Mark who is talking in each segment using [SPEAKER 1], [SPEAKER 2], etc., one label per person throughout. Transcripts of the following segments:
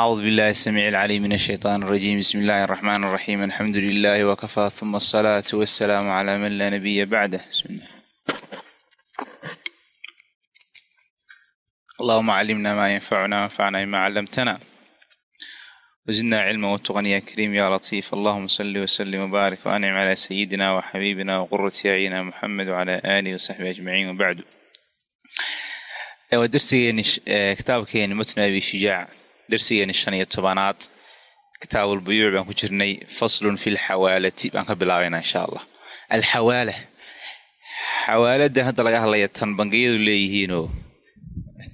[SPEAKER 1] acuudu billahi samiici alcaliim min ashaytaan arajiim bismi illaahi araxmaan araxiim alxamdu lilaahi wakafaa uma asalaatu wasalaamu calaa man laa nabiya bacdah allahuma calimna maa yanfacuna wanfacna bima calamtana wazidna cilma watuqan ya kariim ya latiif allahuma salli wasalim wabaarik wancim calaa sayidina waxabiibina waqurati acyina muxamed wacalaa aalihi wasaxbi ajmaciin wabacdu waa darsigeeni eh, kitaabkeeni eh, matnu abi shijaac darsigeeni shan iyo tobanaad kitaabulbuyuuc baan ku jirnay faslun fi lxawaalati baan ka bilaabaynaa insha allah alxawaala xawaaladan hadda laga hadlaya tan bangiyadu leeyihiinoo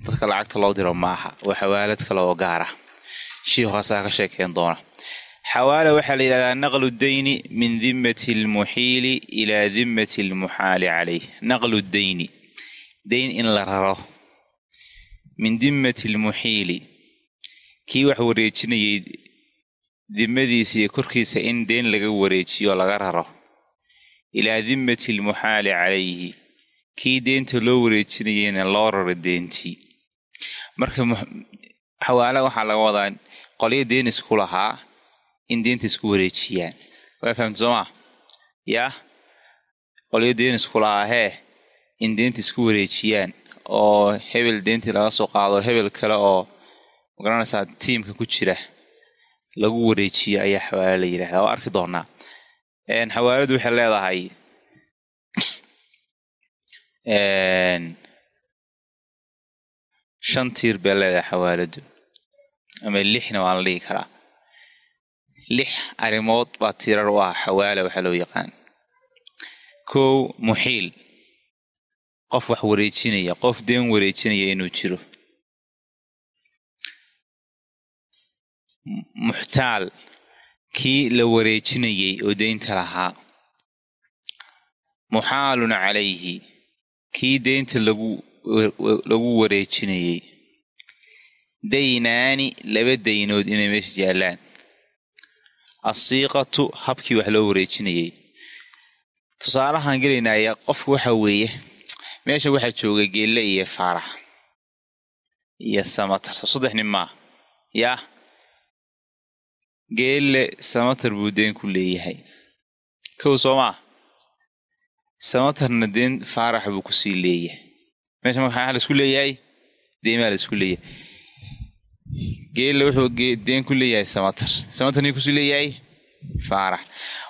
[SPEAKER 1] dadka lacagta loo diro maaha waa xawaalad kale oo gaara shiikhu ka sheekeyn doona xawaala waxaa la yidhahdaa naqlu dayni min dimmati almuxiili ilaa dimmati almuxaali calayh naqlu dayni dayn in la raro min dimmati almuxiili kii wax wareejinayay dimadiisa iyo korkiisa in deen laga wareejiyo laga raro. Ilaa dimmati almuxaali calayhi. Kii deenta loo wareejinayeyna loo raro deentii. Marka xawaala waxaa laga wadaa qolyo deen isku lahaa in deenta isku wareejiyaan. Waa fahamta soo maa yaa qolyo deen isku lahaa hee in deenta isku wareejiyaan oo hebel deentii laga soo qaado hebel kale oo ma garanaysaa tiimka ku jira lagu wareejiyo ayaa xawaalo la yidhahdaa waa arki doonaa. Xawaaladu waxay leedahay shan tiir bay leedahay xawaaladu ama lixna waa la dhigi karaa. Lix arrimood baa tiirar u ah xawaala waxaa loo yaqaan. Kow muxiil qof wax wareejinaya qof deen wareejinaya inuu jiro muxtaal kii la wareejinayey oo deynta lahaa. Muxaalun calayhi kii deynta lagu lagu wareejinayey daynaani laba daynood inay meesha yaallaan asiiqatu habkii wax loo wareejinayey tusaalahaan gelaynaya qofka waxa weeye meesha waxaa jooga geelle iyo faarax. Iyo samatar soo saddex nin maa yaa geelle samatar buu deen ku leeyahay. Kow soo maa samatarna deen faarax buu ku sii leeyahay. Meesha maxaa la isku leeyahay deemaa la isku leeyahay. Geelle wuxuu deen ku leeyahay samatar. Samatarni ku sii leeyahay? Faarax.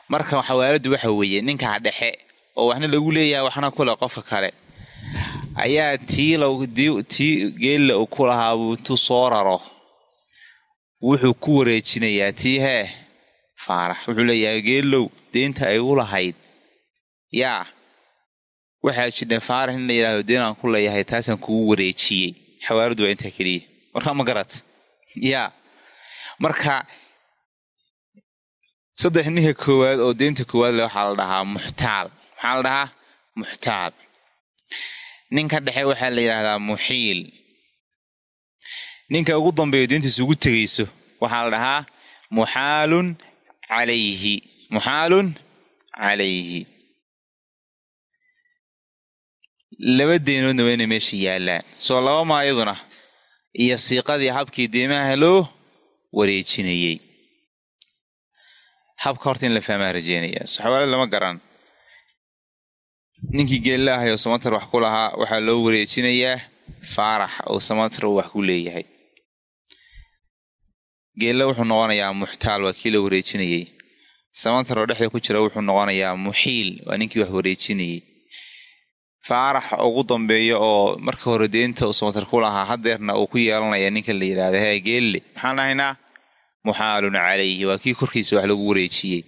[SPEAKER 1] Marka xawaaladu waxa weeye ninkaa dhexe oo waxna lagu leeyahay waxna kule qofka kale ayaa tii geelle uu ku lahaa buu intuu soo raro wuxuu ku wareejinayaa tii hee? Faarax wuxuu leeyahay geelow deynta ay u lahayd. Yaa waxaa jidha faarax in la yidhahdo deen aan ku leeyahay taasaan kugu wareejiyey. Xawaaladu waa intaa keliya. Markaa ma garat yaa marka saddex ninka koowaad oo deynta koowaad le waxaa la dhahaa muxtaal. Maxaa la dhahaa? Muxtaal. Ninka dhexe waxaa la yidhahdaa muxiil ninka ugu dambeeyo deentiisa ugu tegayso waxaa la dhahaa muxaalun calayhi muxaalun calayhi. Laba deynoodna waa inay meesha yaallaan. Soo laba maayaduna iyo siiqadii habkii deemaha loo wareejinayey habka horta in la fahmaa rajeynaya. Soxawaale lama garan. Ninkii geella oo samatar wax ku lahaa waxaa loo wareejinayaa faarax oo samatar uu wax ku leeyahay geelle wuxuu noqonayaa muxtaal waa kii la wareejinayey samatar oo dhexda ku jira wuxuu noqonayaa muxiil waa ninkii wax wareejinayey faarax ugu dambeeya oo marka hore deenta uu samatar ku lahaa hadeerna uu ku yeelanaya ninka la yidhahda hee geelle. Maxaan dhahaynaa muxaalun calayhi waa kii korkiisa wax lagu wareejiyey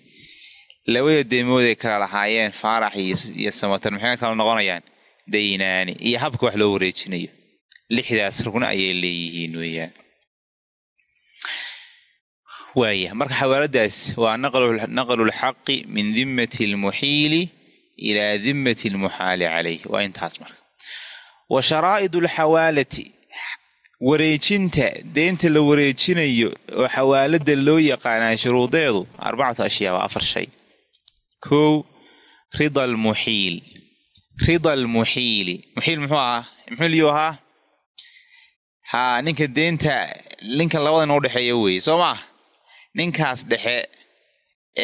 [SPEAKER 1] labada deemood ay kala lahaayeen faarax iyo samatar maxay kala noqonayaan? Daynaani iyo habka wax loo wareejinayo. Lixdaas rugna ayay leeyihiin weeyaan waaya. Marka xawaaladaas waa naqlu lxaqi min dimmati lmuxiili ilaa dimmati lmuxaali calayh waa intaas marka. Wa sharaa'id alxawaalati wareejinta deynta la wareejinayo oo xawaalada loo yaqaanaa shuruudeedu arbacatu ashyaa waa afar shay. Kow rida almuxiil rida almuxiili muxiil muxuu ahaa? Muxiil yuu ahaa? Haa ninka deynta ninkan labadan u dhexeeya weeye soo maa ninkaas dhexe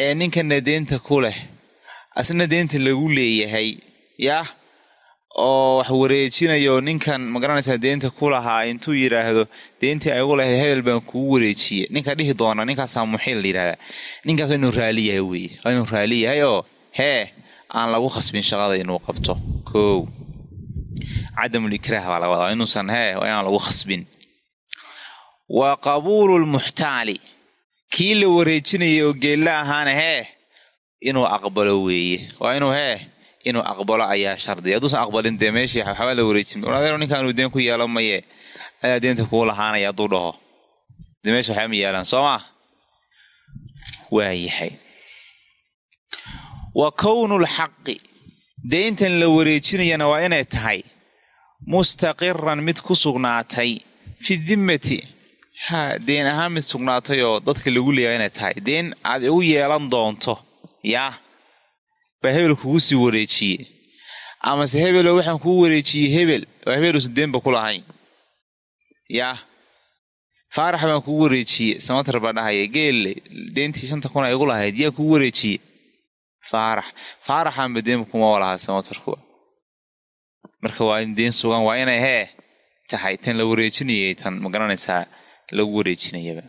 [SPEAKER 1] ee ninkana deynta ku leh asna deynta lagu leeyahay yah oo wax wareejinayo ninkan ma garanaysaa deynta ku lahaa intuu yidhaahdo deyntii ay ugu lahayd hebel baan kugu wareejiye. Ninka dhihi doona ninkaasaa muxiil la yidhahdaa ninkaas waa inuu raali yahay weye waa inuu raali yahay oo hee aan lagu khasbin shaqada inuu qabto. Kow. Cadamulikraah baa laga wadaa. Inuusan hee waa inaan lagu khasbin. Wa qabuulu lmuxtaali kii la wareejinayay oo geella ahaana hee inuu aqbalo weeye. Waa inuu hee inuu aqbalo ayaa shardiya hadduusan aqbalin dee meeshii waxbaa la wareejin. Adeero ninkaanuu deen ku yeelan maye ayaa deenta kuu lahaanaya hadduu dhaho. Dee meesha waxba ma yeelaan soo maa waayahay wa kownu lxaqi. Deyntan la wareejinayana waa inay tahay mustaqiran mid ku sugnaatay fi dimmati ha deen ahaan mid sugnaatay oo dadka lagu leeyahay inay tahay? Deen aad igu yeelan doonto. Yaa baa hebel kugu sii wareejiye. Amase hebeloo waxaan kuu wareejiyey hebel waa hebeluusan deenba ku lahayn. Yaa faarax baan kugu wareejiye samatar baa dhahaya geelle deentii shanta kun ay igu lahayd yaa kugu wareejiye. Faarax. Faaraxaanba deenba kuma walahaa samatarkuwa marka waa in deen sugan waa inay hee tahay tan la wareejinayay tan ma garanaysaa lagu wareejinayaba.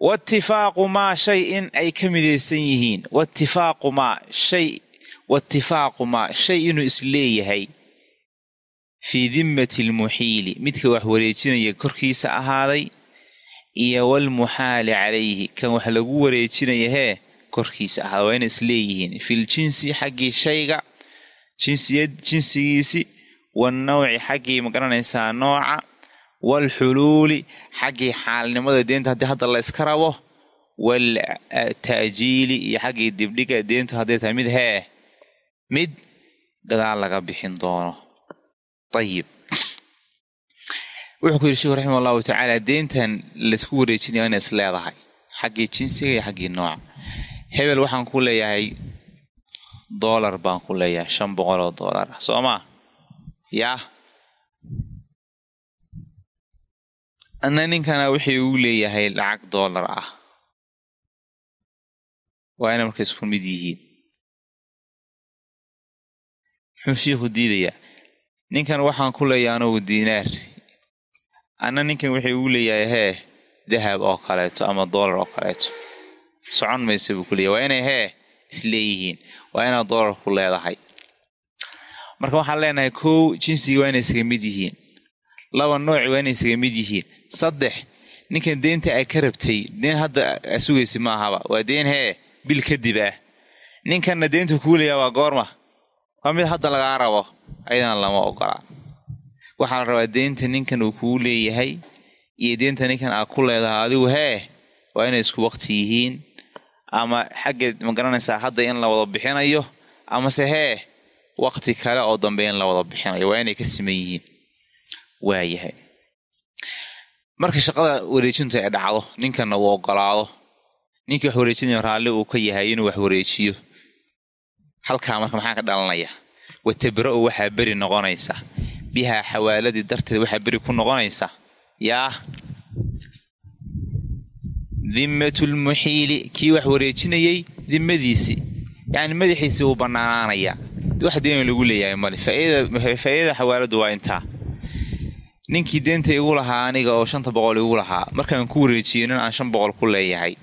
[SPEAKER 1] Watifaaqu maa shay in ay ka midaysan yihiin. Watifaaqu maa shay watifaaqu maa shay inuu is leeyahay fii dimmati almuxiili midka wax wareejinaya korkiisa ahaaday iyo walmuxaali calayhi. Kan wax lagu wareejinaya hee korkiisa ahaaday. Waa inay isleeyihiin filjinsi xaggii shayga jinsiyad jinsigiisi wannawci xaggii ma garanaysaa nooca waalxuluuli xaggii xaalnimada deenta haddii hadda la yska rabo waalta'jiili iyo xaggii dibdhiga deentu hadday tahay mid hee mid gadaal laga bixin doono ayib wuxuu ku yidhi sheekhu raximah allahu tacaala deentan laysku wareejinaya inay is leedahay xaggii jinsiga iyo xaggii nooca hebel waxaan ku leeyahay doolar baan ku leeyahay shan boqol oo doolar ah soo maa yaa anna ninkana wixii uu leeyahay lacag doolar ah. Waa inay marka isku mid yihiin. Muxuu shiikhu diidayaa? Ninkan waxaan ku leeyahay anugu diinaar. Anna ninkan wixii uu leeyahay hee dahab oo kaleeto ama doolar oo kaleeto. Socon maysa buu ku leeyahay. Waa inay hee isleeyihiin waa inaad doolar ku leedahay. Marka waxaan leenahay kow jinsigii waa inay isaga mid yihiin. Laba nooci waa inay isaga mid yihiin saddex. Ninkan deenta ay ka rabtay deen hadda sugaysa ma ahaba. Waa deen hee bil kadib ah. Ninkanna deenta kuu leeyaha waa goorma. Waa mid hadda lagaa rabo ayadana lama ogolaa waxaa la rabaa deenta ninkan uu kuu leeyahay iyo deenta ninkan aad ku leedahay adigu hee waa inay isku waqti yihiin. Ama xagga ma garanaysaa hadda in la wada bixinayo amase hee waqti kale oo dambe in la wada bixinayo waa inay ka siman yihiin. Waayahay marka shaqada wareejintu ay dhacdo ninkanna uu ogolaado. Ninkii wax wareejinayo raalli uu ka yahay inuu wax wareejiyo. Halkaa marka maxaa ka dhalanaya watabra-u waxaa beri noqonaysa. Bihaa xawaaladii darteed waxaa beri ku noqonaysa. Yaa dimmatulmuxiili kii wax wareejinayey dimmadiisii yacni madaxiisii wuu bannaanaanayaa. Wax deena lagu leeyahay male faa'iidada xawaaladu waa intaa ninkii deenta igu lahaa aniga oo shanta boqol igu lahaa markaan ku wareejiyo nin aan shan boqol ku leeyahay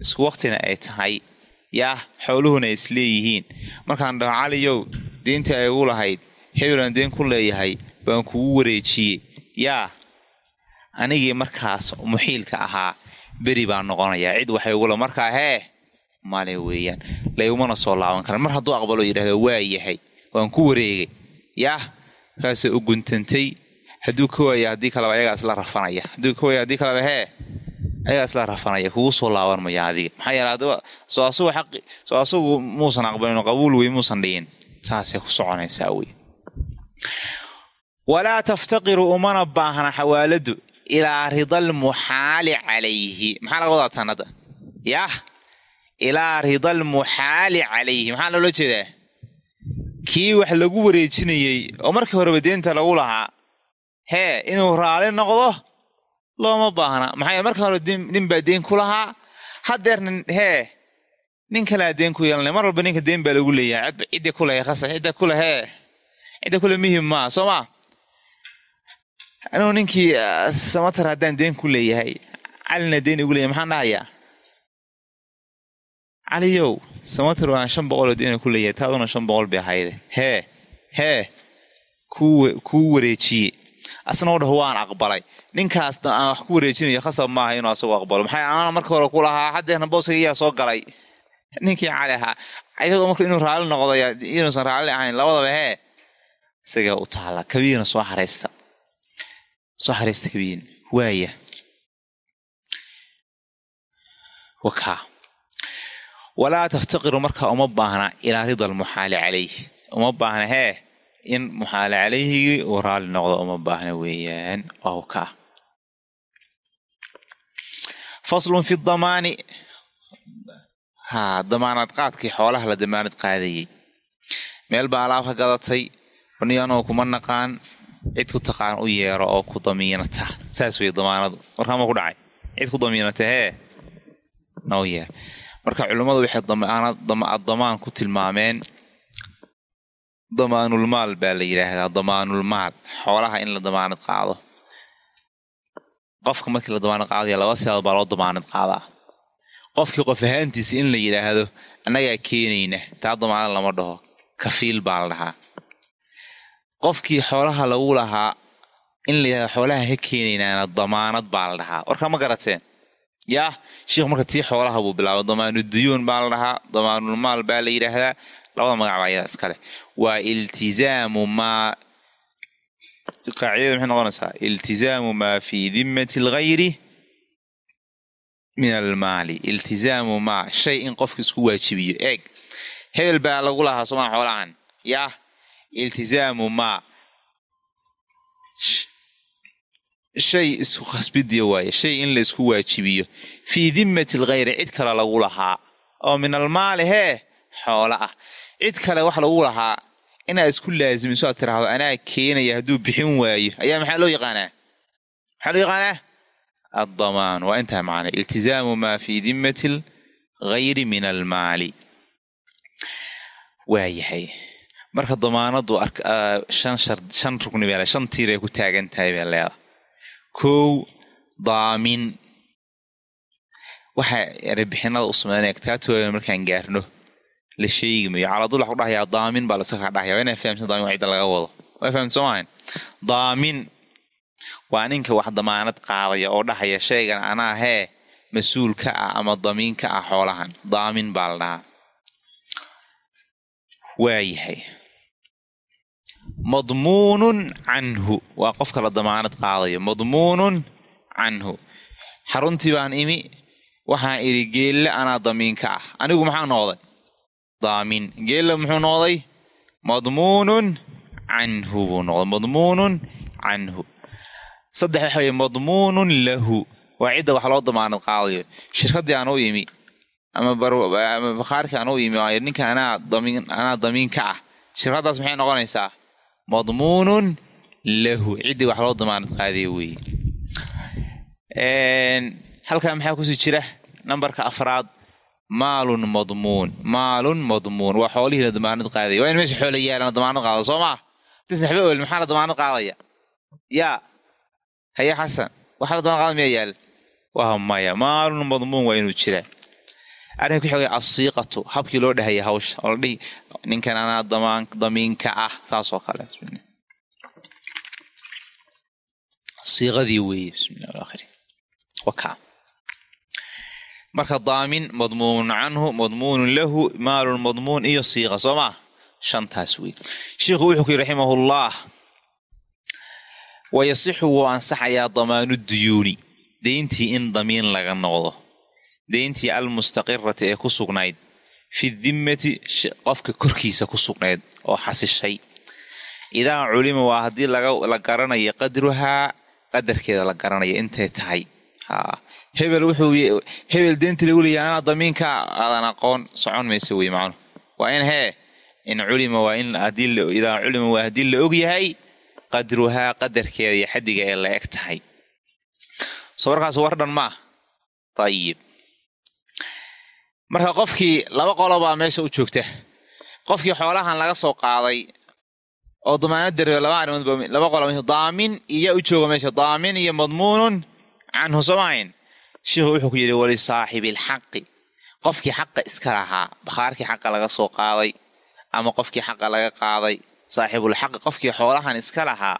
[SPEAKER 1] isku waqtina ay tahay. Yaah xooluhuna ay isleeyihiin markaan dhaho caliyow deentii ay igu lahayd hebelaan deen ku leeyahay baan kugu wareejiyey yaa anigii markaas muxiilka ahaa beri baan noqonayaa. Cid waxay igula markaa hee male weeyaan laygumana soo laaban karan. Mar hadduu aqbalo yidhahdo waa yahay waan ku wareegay. Yaah markaasay u guntantay hadduu ka waaya haddii kaleba ayagaa isla rafanaya. Hadduu ka waaya haddii kaleba hee ayagaa isla rafanaya. Kugu soo laaban maya adiga. Maxaa yeele adaba soo asugu xaqi soo asugu muusan aqbalin qabuul wey muusan dhihin. Saasay ku soconaysaa wey. Walaa taftaqiru umana baahna xawaaladu ilaa ridal muxaali calayhi. Maxaa laga wadaa tanada yah ilaa ridal muxaali calayhi. Maxaa loola jeedaa? Kii wax lagu wareejinayey oo markii horeba deenta lagu lahaa hee inuu raali noqdo looma baahna. Maxaa markii hore nin baa deen ku lahaa. Haddeerna hee nin kalea deen ku yeelanay mar walba ninka deen baa lagu leeyahay. Cidda kule khasa cidda kule hee cidda kule muhiim maa soo maa anuu ninkii samatar haddaan deen ku leeyahay calina deen igu leeyahay maxaan dhahayaa caliyow samatar waan shan boqoloo deena ku leeyahay. Taaduna shan boqol bay ahayde hee hee kuu wareejiye asnao dhah waan aqbalay. Ninkaas aan wax ku wareejinayo khasab maaha inuu asagu aqbalo. Maxay aana marka hore ku lahaa? Haddeerna booska iyaa soo galay. Ninkii cali ahaa. Isagoo marka inuu raalli noqdo inuusan raalli ahayn labadaba hee isagaa u taala kabiina soo xaraysta soo xaraysta kabiin waaya. Wakaa walaa taftaqiru markaa uma baahna ilaa rida almuxaali calayh uma baahna hee in muxaali calayhigii uu raalli noqdo uma baahna weeyaan waa wakaa faslun fi damaani. Haa damaanad qaadkii xoolaha la damaanad qaadayey meel baa alaab gadatay runiyanoo kuma naqaan cid ku taqaan u yeero oo ku damiinata. Saas wey damaanadu. Warkaama ku dhacay. Cid ku damiinata hee? Yeer. Marka culimmadu waxay damaan ku tilmaameen damaanulmaal baa la yidhaahdaa damaanulmaal xoolaha in la damaanad qaado. Qofka markii la damaanad qaadaya laba siyaad baa loo damaanad qaadaa. Qofkii qof ahaantiisa in la yidhaahdo annagaa keenayna taa damaanad lama dhaho. Kafiil baa la dhahaa. Qofkii xoolaha lagu lahaa in la yidhahdo xoolaha ka keenaynaana damaanad baa la dhahaa. Warkaa ma garateen. Yaa sheikhu marka tii xoolaha buu bilaabay damaanuduyuun baa la dhahaa. Damaanulmaal baa la yidhaahdaa labada magac baa ayadaa iskale waa iltizaamu maa qaacidada maxay noqonaysaa iltizaamu maa fii dimmati alghayri min almaali iltizaamu maa shay in qofka isku waajibiyo eeg hebel baa lagu lahaa somaa xoolahan yaa iltizaamu maa shay isku khasbidiya waaye shay in la isku waajibiyo fii dimmati alghayri cid kale lagu lahaa oo min almaali hee xoolo ah cid kale wax lagu lahaa inaad isku laasimiso aad tiraahdo anaa keenaya hadduu bixin waayo. Ayaa maxaa loo yaqaanaa? Maxaa loo yaqaanaa? Addamaan. Waa intaa macna. Iltizaamu maa fii dimmati alghayri min almaali waayahay marka damaanadu shan rugni bee shan tiiray ku taagan tahay bee leeda kow daamin. Waxa erebixinada u markaan gaarno la sheegi mayo calaadul waxa ku dhahayaa daamin baa laska dhahaya waa inaa fahamsan daamin waa laga wado. Waa fahamsan soo daamin waa ninka wax damaanad qaadaya oo dhahaya shaygan anaa hee mas'uul ka ah ama damiin ka ah xoolahan. Daamin baa la dhahaa. Waayahay madmuunun canhu. Waa qofka la damaanad qaadayo. Madmuunun canhu. Xaruntii baan imi. Waxaan idhi geelle anaa damiin ka ah. Anigu maxaa noqday daamin geelle muxuu noqday madmuunun canhu buu noqday madmuunun canhu saddex waxa weye madmuunun lahu waa cidda wax loo damaanad qaadayo shirkaddii aan u imi ama bakhaarkii aan u imi waayo ninka anaa damiin anaa damiin ka ah shirkaddaas maxay noqonaysaa madmuunun lahu ciddii wax loo damaanad qaadaya weeye halkaa maxaa ku sii jira nambarka afraad maalun madmuun maalun madmuun. Waa xoolihii la damaanad qaadaya. Waa in meesha xoola yaalan la damaanad qaado soo maa disaxba wel maxaa la damaanad qaadaya? Yaa haye xasan waxaa la damaanad qaada miyaa yaal? Waa maya maalun madmuun waa inuu jiraa. Arrinka ku xogay asiiqatu habkii loo dhahaya hawsha. Oo la dhihi ninkan anaa damaan damiinka ah saasoo kale. Siiqadii weeye. Bismillahi alakhiri wakaa marka daamin madmuunun canhu madmuunun lahu maalun madmuun iyo siiqa soo maa shantaas wey sheikhu wuxuu ku yidhi raximahullah wayasixu wuu ansaxayaa damaanu duyuuni deyntii in damiin laga noqdo deyntii almustaqirati ee ku sugnayd fi dimmati qofka korkiisa ku sugnayd oo xasishay. Idaa culima waa haddii la garanayo qadruhaa qadarkeeda la garanayo intay tahay hebel wuxuu hebel deyntii lagu leeyahay anaa damiinka aadan aqoon socon mayso wey macnu waa in hee in culima waa in idaa culima waa haddii la og yahay qadruhaa qadarkeeda iyo xaddiga ee la eg tahay. Soo warkaas war dhan maa ayib marka qofkii laba qolobaa meesha u joogta. Qofkii xoolahan laga soo qaaday oo damaanad dareo laba arrimood laba qolo daamin iyo u jooga meesha daamin iyo madmuunun canhu somahayn sheikhu wuxuu ku yidhi walisaaxibi alxaqi. Qofkii xaqa iska lahaa bakhaarkii xaqa laga soo qaaday ama qofkii xaqa laga qaaday saaxibulxaqi qofkii xoolahan iska lahaa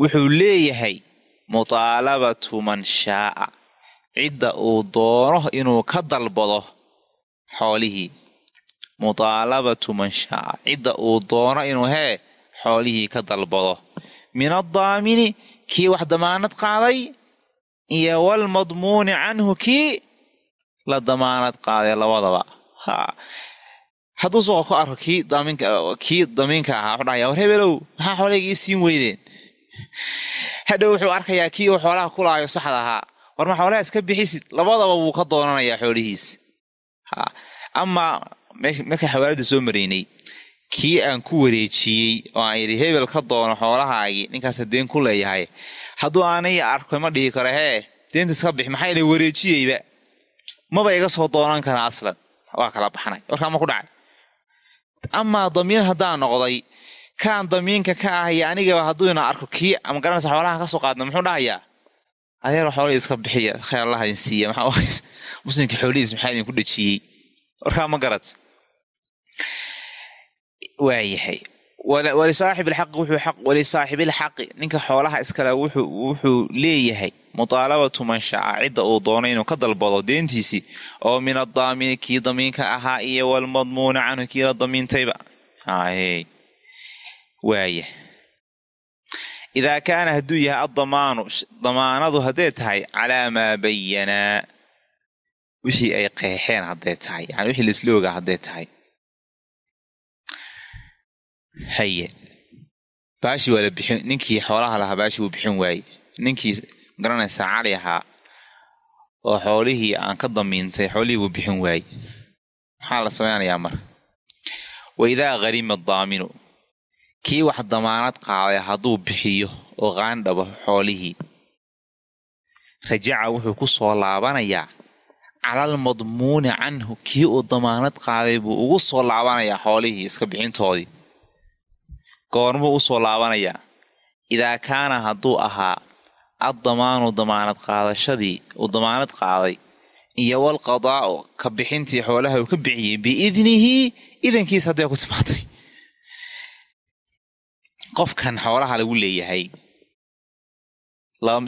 [SPEAKER 1] wuxuu leeyahay mutaalabatu man shaaa. Cidda uu doono inuu ka dalbado xoolihii. Mutaalabatu man shaaa. Cidda uu doono inuu hee xoolihii ka dalbado. Min addaamini kii wax damaanad qaaday iyo walmadmuuni canhu kii la damaanad qaaday labadaba. Ha. Hadduu suuqa ku arko kii kii damiinka ahaa wuxuu dhahaya war hebelow maxaa xoolahayga ii siin weydeen? Hadhow wuxuu arkayaa kii uu xoolaha kulaayo saxda ahaa. War ma xoolaha iska bixisid labadaba wuu ka doonanayaa xoolihiisa ha. Amaa markaa xawaalada soo maraynay kii aan ku wareejiyey oo aan yidhi hebel ka doono xoolahaagii ninkaasa deen ku leeyahay. Hadduu aanay arko ma dhihi karo hee deenta iska bixi maxaa yila wareejiyeyba. Maba iga soo doonan kara aslan. Waa kala baxnay. Warkaa ma ku dhacay. Amaa damiin haddaan noqday kaan damiinka ka ahaya anigaba hadduu ina arko kii ama garanaysa xoolaha ka soo qaadna muxuu dhahayaa? Adeer xoolihii iska bixiya khayr allah idin siiya maxaa muslimka xoolihiis maxaa idinku dhejiyey? Warkaa ma garad waayahay walisaaxibilxaqi ninka xoolaha iskale wuxuu leeyahay mutaalabatu man shaca cidda uu doono inuu ka dalbado deentiisii oo min addaamini kii damiinka ahaa iyo walmadmuuna canhu kii la damiintayba. Waaya idaa kaana hadduu yahay addamaanu damaanadu hadday tahay calaa maa bayanaa wixii ay qeexeen hadday tahay yani wixii laisla ogaa hadday tahay haye baashi waa la bixin. Ninkii xoolaha lahaa baashi wuu bixin waaye ninkii garanaysaa cali ahaa oo xoolihii aan ka damiintay xoolihii wuu bixin waaye maxaa la samaynayaa marka wa idaa harima daaminu kii wax damaanad qaaday hadduu bixiyo oo qaandhabo xoolihii rajaca wuxuu ku soo laabanayaa. Calal madmuuni canhu kii uu damaanad qaaday buu ugu soo laabanayaa xoolihii iska bixintoodii goormuu u soo laabanayaa idaa kaana hadduu ahaa addamaanu damaanad qaadashadii uu damaanad qaaday. Iyo walqadaa'u ka bixintii xoolaha uu ka bixiyey biidnihi idankiis hadday ku timaatay qofkan xoolaha lagu leeyahay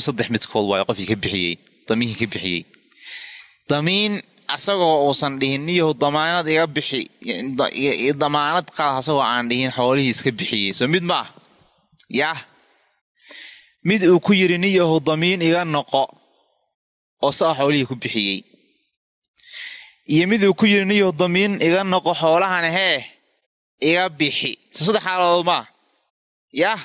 [SPEAKER 1] saddex midkood waayo qofkii ka bixiyey damiinkii ka bixiyey. Damiin asagoo uusan dhihin niyahu damaanad iga bixi damaanad qaad asagoo aan dhihin xoolihii iska bixiyey. Soo mid ma ah. Yah mid uu ku yidhi niyahu damiin iga noqo oo saa xoolihii ku bixiyey. Iyo mid uu ku yidhi niyahu damiin iga noqo xoolahan hee iga bixi. Soo saddex xaaladood maa yah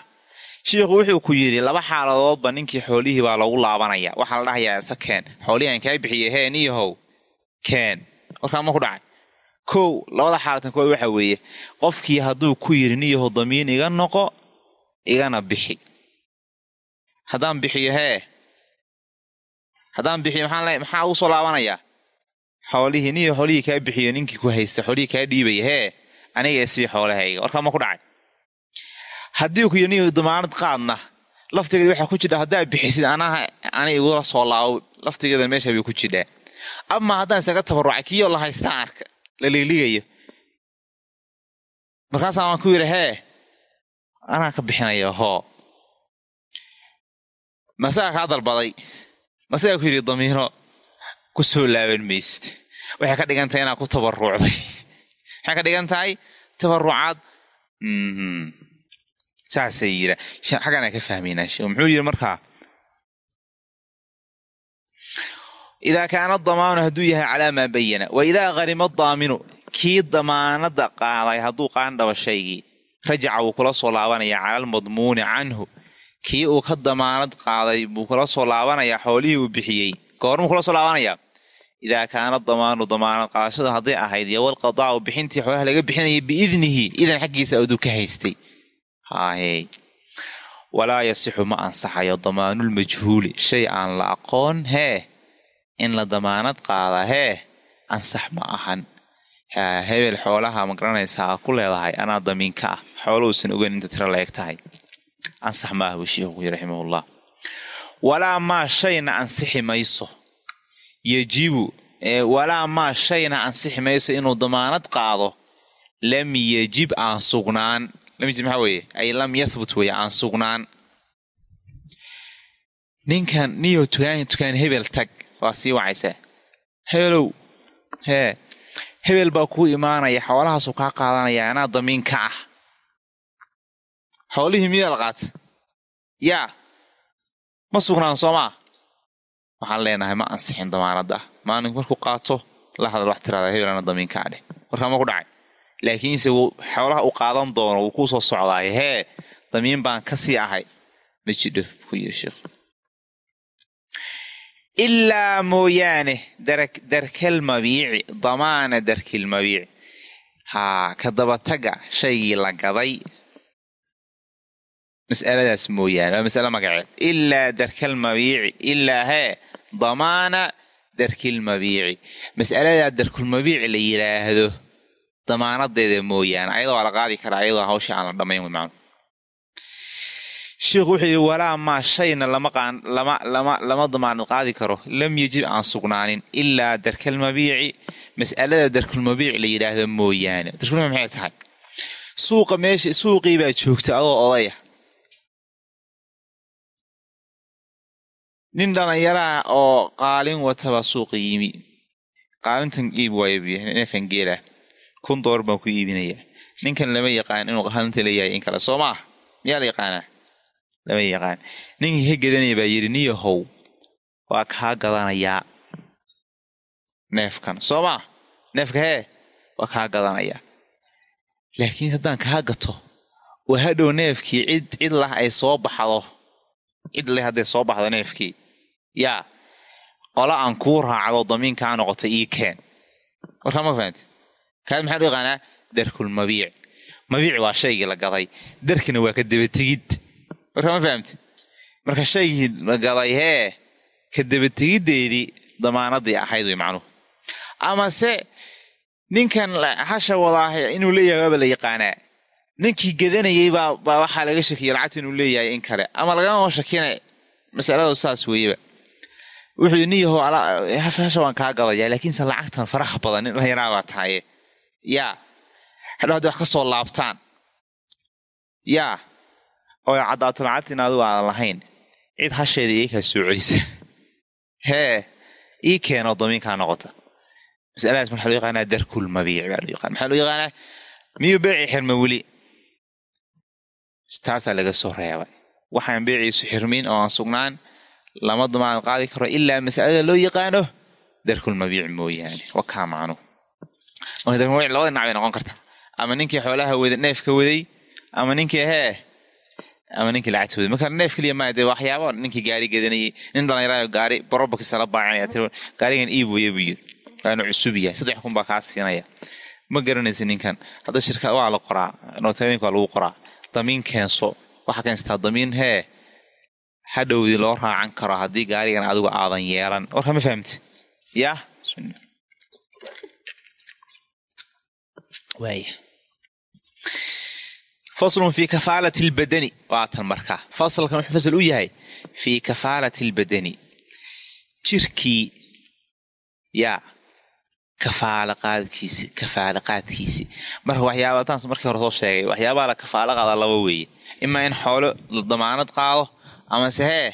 [SPEAKER 1] shiikhu wuxuu ku yidhi laba xaaladoodba ninkii xoolihii baa lagu laabanaya. Waxaa la dhahayaa isa keen xoolihii aan kaa bixiyey hee niyahow keen. Warkaa ma ku dhacay kow labada xaalatan kood waxa weeye qofkii hadduu ku yidhi niyahow damiin iga noqo igana bixi. Haddaan bixiyo hee haddaan bixiyo maxaa ugu soo laabanayaa xoolihii niyo xoolihii kaa bixiyo ninkii ku haysta xoolihii kaa dhiibaya hee aniga isii xoolahayga warkaa ma ku dhacay haddii ku yidhi niyo damaanad qaadna laftigeeda waxaa ku jidha haddaa bixisid anaha ani igula soo laabo. Laftigeeda meesha bay ku jidhaa ama haddaan isaga tabarucay kiyo la haystaan arka. La ligligayo markaasaa waan ku yidhi hee anaa ka bixinaya hoo masagaa kaa dalbaday? Masagaa ku yidhi damiino ku soo laaban maysid. Waxay ka dhigan tahay inaad ku tabarucday maxay ka dhigan tahay? Tabarucaad saasay yidha xaggaan aan ka fahmaynaa muxuu yidhi markaa idaa kaana damaanu hadduu yahay calaa maa bayana wa idaa harima daaminu kii damaanada qaaday hadduu qaandhaba shaygii rajaca wuu kula soo laabanayaa cala almadmuuni canhu kii uu ka damaanad qaaday buu kula soo laabanayaa xoolihii uu bixiyey goormuu kula soo laabanayaa idaa kaana damaanu damaanad qaadashada hadday ahayd iyo walqadaa'u bixintii xoolaha laga bixinayay biidnihi idan xaggiisa aduu ka haystay walaa yasixu ma ansaxayo damaanulmajhuuli shay aan la aqoon hee in la damaanad qaada hee ansax ma ahan. Hebel xoolaha ma garanaysaa ku leedahay anaa damiinka ah. Xoolo uusan ogeyn inta tiro la eg tahay. Ansax maaha buu sheikhu kuyi raximahullah. Walaa maa shayna ansixi mayso. Yajibu walaa maa shayna ansixi mayso inuu damaanad qaado. Lam yajib aan sugnaan. Lam yajib maxaa weeye? Ay lam yathbut weeye aan sugnaan. Ninkan niyo tukaan hebel tag waa sii wacaysaa hebelow hee hebel baa kuu imaanaya xoolahaasuu kaa qaadanaya anaa damiin ka ah. Xoolihii miyaa la qaata yaa ma sugnaan soo maa waxaan leenahay ma ansixin damaanadda. Maalinku markuu qaato la hadal wax tiraada hebel ana damiin kaa dheh warkaa ma ku dhacay. Laakiinse xoolaha uu qaadan doono wuu kuu soo socdaay hee damiin baan ka sii ahay. Ma jidho ku yiri sheikhu ilaa mooyaane darkalmabiici damaana darkilmabiici haa ka dabataga shaygii la gaday mas'aladaas mooyaane waa mas'ale magaceed ilaa darkalmabiici ilaa hee damaana darkilmabiici mas'aladaa darkulmabiici la yidhaahdo damaanadeeda mooyaane ayadoo waa la qaadi karaa ayadoo hawsha aan la dhammayn wey macnu sheikhu wuxuu yidhi walaa maa shayna lama damaanad qaadi karo. Lam yajib aan sugnaanin ilaa darkalmabiici mas'alada darkulmabiici la yidhaahdo mooyaane. Darkulmabiic maxay tahay? Suuqa meesha suuqii baa joogta adoo odaya. Nin dhallinyaraha oo qaalin watabaa suuqa yimi. Qaalintan iib waayo neefkan geela. Kun door baan ku iibinayaa ninkan lama yaqaan inuu qaalinta leeyahay in kale soo maah miyaa la yaqaanaa lama yaqaan. Ninkii ka gadanaya baa yidhi niyahow waa kaa gadanayaa neefkan. Soo maa neefka hee waa kaa gadanayaa. Laakiin haddaan kaa gato oo hadhow neefkii cid cid lah ay soo baxdo. Cid leh hadday soo baxdo neefkii. Yaa qola aan kuu raacdo damiinkaa noqota ii keen. Warkaa ma fahanti? Kaas maxaa loo yaqaanaa darkul mabiic. Mabiic waa shaygii la gaday. Darkina waa ka dabategid warkaa ma fahamti marka shaygii la gaday hee ka dabategiddeedii damaanadii ahayd way macnuhu. Amase ninkan hasha wadaaha inuu leeyahay waaba la yaqaanaa. Ninkii gadanayay baa waxaa laga shakiyay lacagta inuu leeyahay in kale. Ama lagama shakina masaladu saas weeyeba wuxuu yidhi niyahow hasha waan kaa gadayaa laakiinse lacagtan faraha badan nin dhallinyaraa baa tahaye yaa hadhow hadday wax ka soo laabtaan. Yaa oo caddaato lacagta in adigu aadan lahayn. Cid hasheeda ii kaa soo celisa. Hee ii keenoo damiinkaa noqota masaladaas maxaa loo yaqaanaa darkul mabiic baa loo yaqana maxaa loo yaqaanaa? Miyuu beecii xirma weli? Taasaa laga soo reebay. Waxaan beeciisu xirmin oo aan sugnaan lama damaan qaadi karo ilaa masalada loo yaqaano darkul mabiic mooyaane. Wa kaa macnuhu marka darkul mabiic labada dhinac bay noqon kartaa. Ama ninkii xoolaha wada neefka waday ama ninkii hee ama ninkii lacagta marka neef keliya maa dee waxyaaba ninkii gaari gadanayay nin dhallinyaraayo gaari barobakisa la baacinaya tir gaarigan iib weye buu yiri. Waanu cusub yahay. Saddex kun baa kaa siinaya. Ma garanaysa ninkan hadda shirka waa la qoraa nootooyinka waa lagu qoraa. Damiin keenso waxaa keenstaa damiin hee hadhowdii loo raacan karo haddii gaarigan adigu aadan yeelan. Warka ma fahamti? Waaya faslun fii kafaalati lbadani waatan markaa fasalkan wuxuu fasal u yahay fii kafaalati lbadani jirkii yaa kafaala qaadkiisi kafaala qaadkiisi marka waxyaaba markii hore soo sheegay waxyaabaha la kafaala qaada laba weeye imaa in xoolo la damaanad qaado amase hee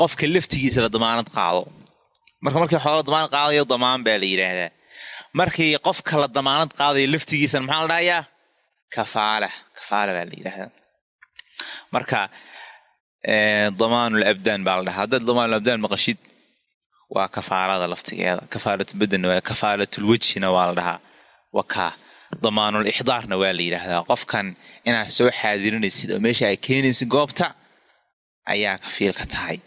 [SPEAKER 1] qofka laftigiisa la damaanad qaado marka markii xoolo la damaanad qaadayo damaan baa la yidhaahdaa markii qofka la damaanad qaadayo laftigiisana maxaa la dhahayaa kafaala kafaala baa la yidhaahdaa marka damaanul abdaan baa la dhahaa haddaad damaanul abdaan maqashid waa kafaarada laftigeeda kafaaratulbadanna waa kafaaratulwejhina waa la dhahaa wakaa damaanul ixdaarna waa la yidhaahdaa qofkan inaad soo xaadirinaysid oo meesha ay keenaysid goobta ayaa kafiilka tahay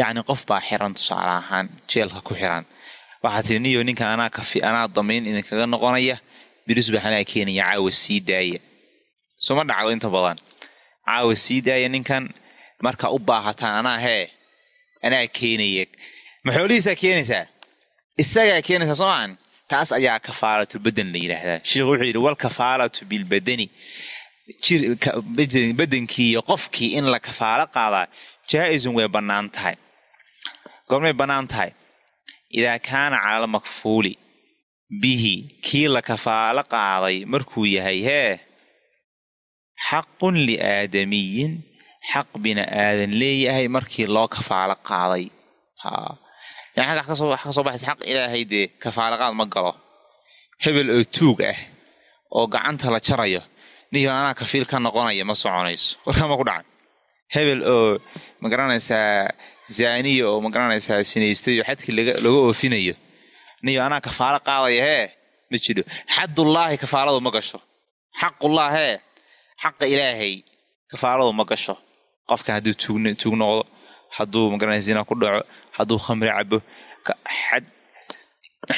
[SPEAKER 1] yacni qof baa xiran tusaale ahaan jeelka ku xiran waxaa tii niyo ninka anaa anaa damayn idinkaga noqonaya soma dhacdo inta badan. Caawa sii daaya ninkan marka u baahataan anaa hee anaa keenaya ma xoolihiisaa keenaysaa? Isagaa keenaysaa soo maan taas ayaa kafaaratul la yidhaahdaa. Sheikhu wuxuu yidhi walkafaaratu bilbadani badankii iyo qofkii in la kafaalo qaadaa jaa-izun way bannaan tahay. Goormay bannaan tahay? Idaa kaana cala almakfuuli bihi kii la kafaalo qaaday markuu yahay hee xaqun liaadamiyin xaq bina aadan leeyahay markii loo kafaalo qaaday. Yani agga ka soo baxaysa xaq ilaahay dee kafaalaqaad ma galo. Hebel oo tuug ah oo gacanta la jarayo niyo anaa kafiil ka noqonaya ma soconayso. Warkaama ku dhacay. Hebel oo ma garanaysaa zaaniya oo ma garanaysaa sinaystayo xadkii laga oofinayo. Niyo anaa kafaalo qaadaya hee ma jiro xaddullaahi kafaaladu ma gasho. Xaqullah hee xaqa ilaahay kafaaladu ma gasho. Qofkan hadduu tuug noqdo hadduu magaranaysa zina ku dhaco hadduu khamri cabo xad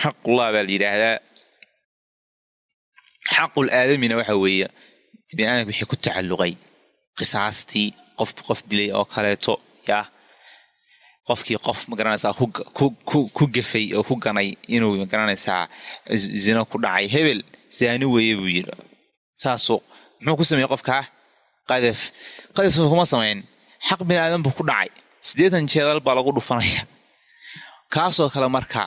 [SPEAKER 1] xaqullah baa la yidhaahdaa. Xaqul aadamina waxa weeye biniaadamka wixii ku tacalluqay qisaastii qofku qof dilay oo kaleeto yaa. Qofkii qof ma garanaysaa ku gafay oo ku ganay inuu ma garanaysaa zino ku dhacay hebel zaani weeye buu yidhi. Saasuu muxuu ku sameeyey qofkaa qadaf qadaf kuma samayn xaq bini aadan buu ku dhacay. Siddeetan jeedal baa lagu dhufanaya. Kaasoo kale marka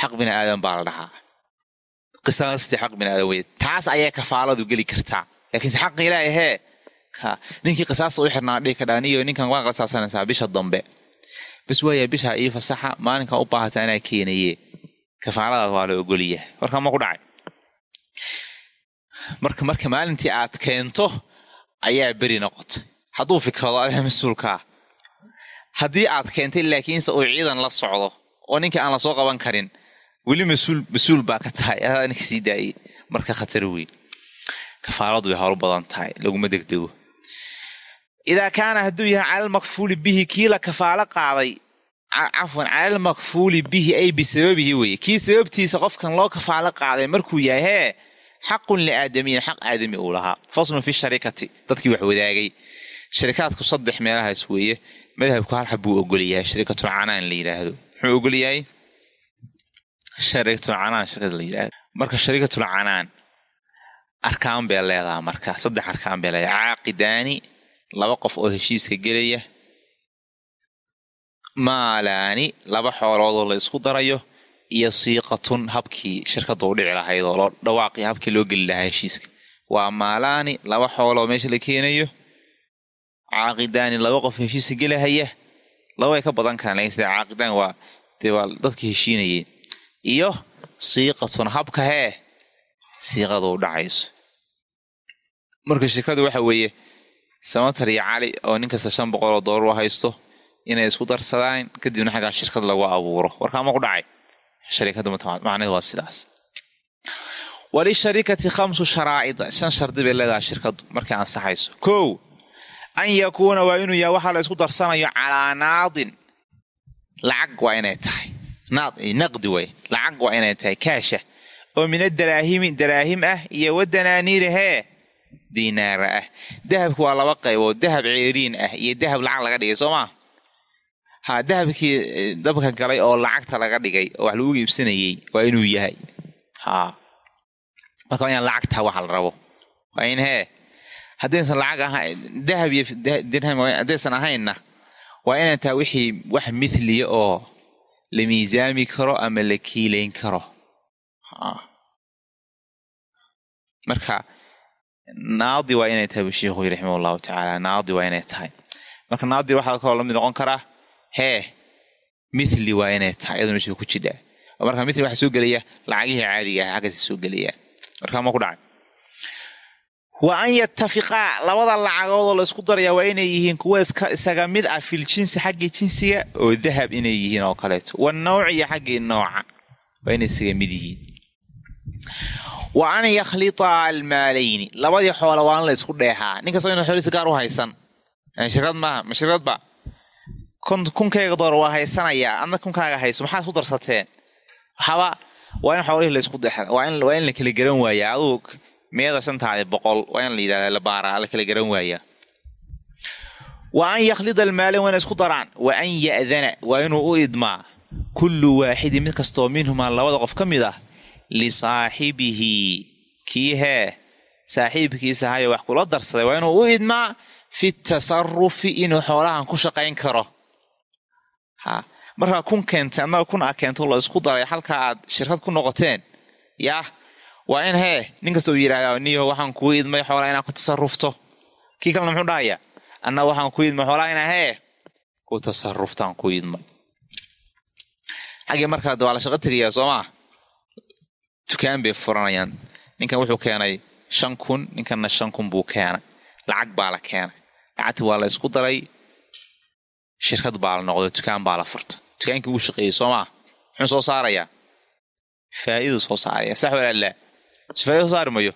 [SPEAKER 1] xaq bini aadan baa la dhahaa. Qisaastii xaq bini aadan weye taas ayaa kafaaladu geli kartaa. Laakiinse xaqa ilaahi hee ka ninkii qisaasta u xirnaa dhihi kadhaa niyo ninkan waa qisaasanaysaa bisha dambe. Bas waaya bisha ii fasaxa maalinkaa u baahata anaa keenaye kafaaladaas waa la ogoliyaha warkaa ma ku dhacay marka marka maalintii aad keento ayaa beri noqotay hadduu fikrado adaa mas'uulkaa haddii aad keentay laakiinse uu ciidan la socdo oo ninka aan la soo qaban karin weli mas'uul baa ka tahay. Adaa ninka daayay. Marka khatar weyn. Kafaaladu way howl badan tahay. Laguma degdego. Idaa kaana hadduu yahay calalmakfuuli bihi kii la kafaalo qaaday cafwan calalmakfuuli bihi ay bisababihi weye kii sababtiisa qofkan loo kafaalo qaaday markuu yahay hee xaqun liaadamiyin xaq aadami uu lahaa. Faslun fi sharikati dadkii wax wadaagay. Sharikaadku saddex meelahaas weeye madhabku hal xab buu ogolyahay sharikatul canaan la yidhaahdo muxuu ogolyahay? Sharikatul canaan shirkada la yidhahdo marka sharikatul canaan arkaan bay leedaha marka saddex arkaan bay leedahay. Caaqidaani laba qof oo heshiiska gelaya. Maalaani laba xooloodoo la isku darayo iyo siiqatun habkii shirkadda u dhici lahayd oo loo dhawaaqii habkii loo geli lahaa heshiiska. Waa maalaani laba xooloo meesha la keenayo caaqidaani laba qof heshiiska gelahaya labay ka badan karaan laakiin sida caaqidaan waa dee waa dadkii heshiinayay. Iyo siiqatun habka hee siiqada u dhacayso. Marka shirkadu waxa weeye samatar iyo cali oo nin kasta shan boqol oo doolar u haysto inay isku darsadaan kadibna xaggaa shirkad lagu abuuro. Warkaama ku dhacay sharikadda macnahedu waa sidaas walisharikati khamsu sharaa'ida shan shardi bay leedahay shirkaddu markay ansaxayso kow an yakuuna waa inuu yahay waxaa la isku darsanayo calaa naadin. Lacag waa inay tahay. Naqdi way. Lacag waa inay tahay kaasha oo min adaraahimi daraahim ah iyo wadanaaniiri hee diinaara ah. Dahabku waa laba qaybood. Dahab ceeriin ah iyo dahab lacag laga dhigay soo maa ha dahabkii dabka galay oo lacagta laga dhigay oo wax lagu iibsanayey waa inuu yahay. Ha marka waa inaan lacagtaa waxa la rabo. Waa in hee haddaysan lacag ahayn dahab iyo dirham haddaysan ahaynna waa inay tahay wixii wax mithliya oo la miisaami karo ama la kiilayn karo. Marka naadi waa inay tahay buu sheikhu raximah allahu tacaala naadi waa inay tahay. Marka naadi waxaa kaloo la mid noqon karaa hee mithli waa inay tahay iyadoo meesha ku jidhaa marka mithli waxaa soo gelaya lacagihii caadiga ah xaggaasi soo gelaya marka ma ku dhacay. Wa an yatafiqaa labada lacagoodoo la isku daraya waa inay yihiin kuwa isaga mid ah fil xaggii jinsiga oo dahab inay yihiin oo kaleeto. Wanawci xaggii nooca waa inay isaga mid yihiin. Wa an yakhlitaa almaalayni labadii xoole waa la isku dheexaa ninkastoo ina xoolihiisa gaar u haysan. Shirkad maaha ma shirkadba kunkayga door waa haysanayaa adna kunkaaga hayso maxaad ku darsateen? Waxaba waa in xoolihii la isku deexa waa in la kala garan waaya aduu meeda shantaadi boqol waa in la yidhahda labaara la kala garan waaya wa an yakhlida almaalayn waa ina isku daraan. Wa an ya'dana waa inuu u idmaa. Kullu waaxidin mid kastoo minhumaa labada qof ka mid ah lisaaxibihi kii hee saaxiibkiisa hayo wax kula darsaday. Waa inuu u idmaa fi tasarufi inuu xoolahan ku shaqayn karo markaa kun keentay annaga kun a keento la isku daray halkaa aad shirkad ku noqoteen. Yaah waa in hee nin kasta uu yidhahda niyo waxaan kuu idmay xoolaa inaad ku tasarufto kii kalena muxuu dhahaya annaga waxaan kuu idmay xoolaa inaa hee ku tasaruftaan ku idmay. Xaggii markaa waa la shaqo tegayaa soo maa dukaan bay furanayaan. Ninkan wuxuu keenay shan kun ninkanna shan kun buu keenay. Lacag baa la keenay. Lacagti waa la isku daray shirkad baa la noqday dukaan baa la furta dukaankii wuu shaqeeyey soo maa muxuu soo saarayaa faa'idu soo saaraya. Sax walaa laa se faida soo saari mayo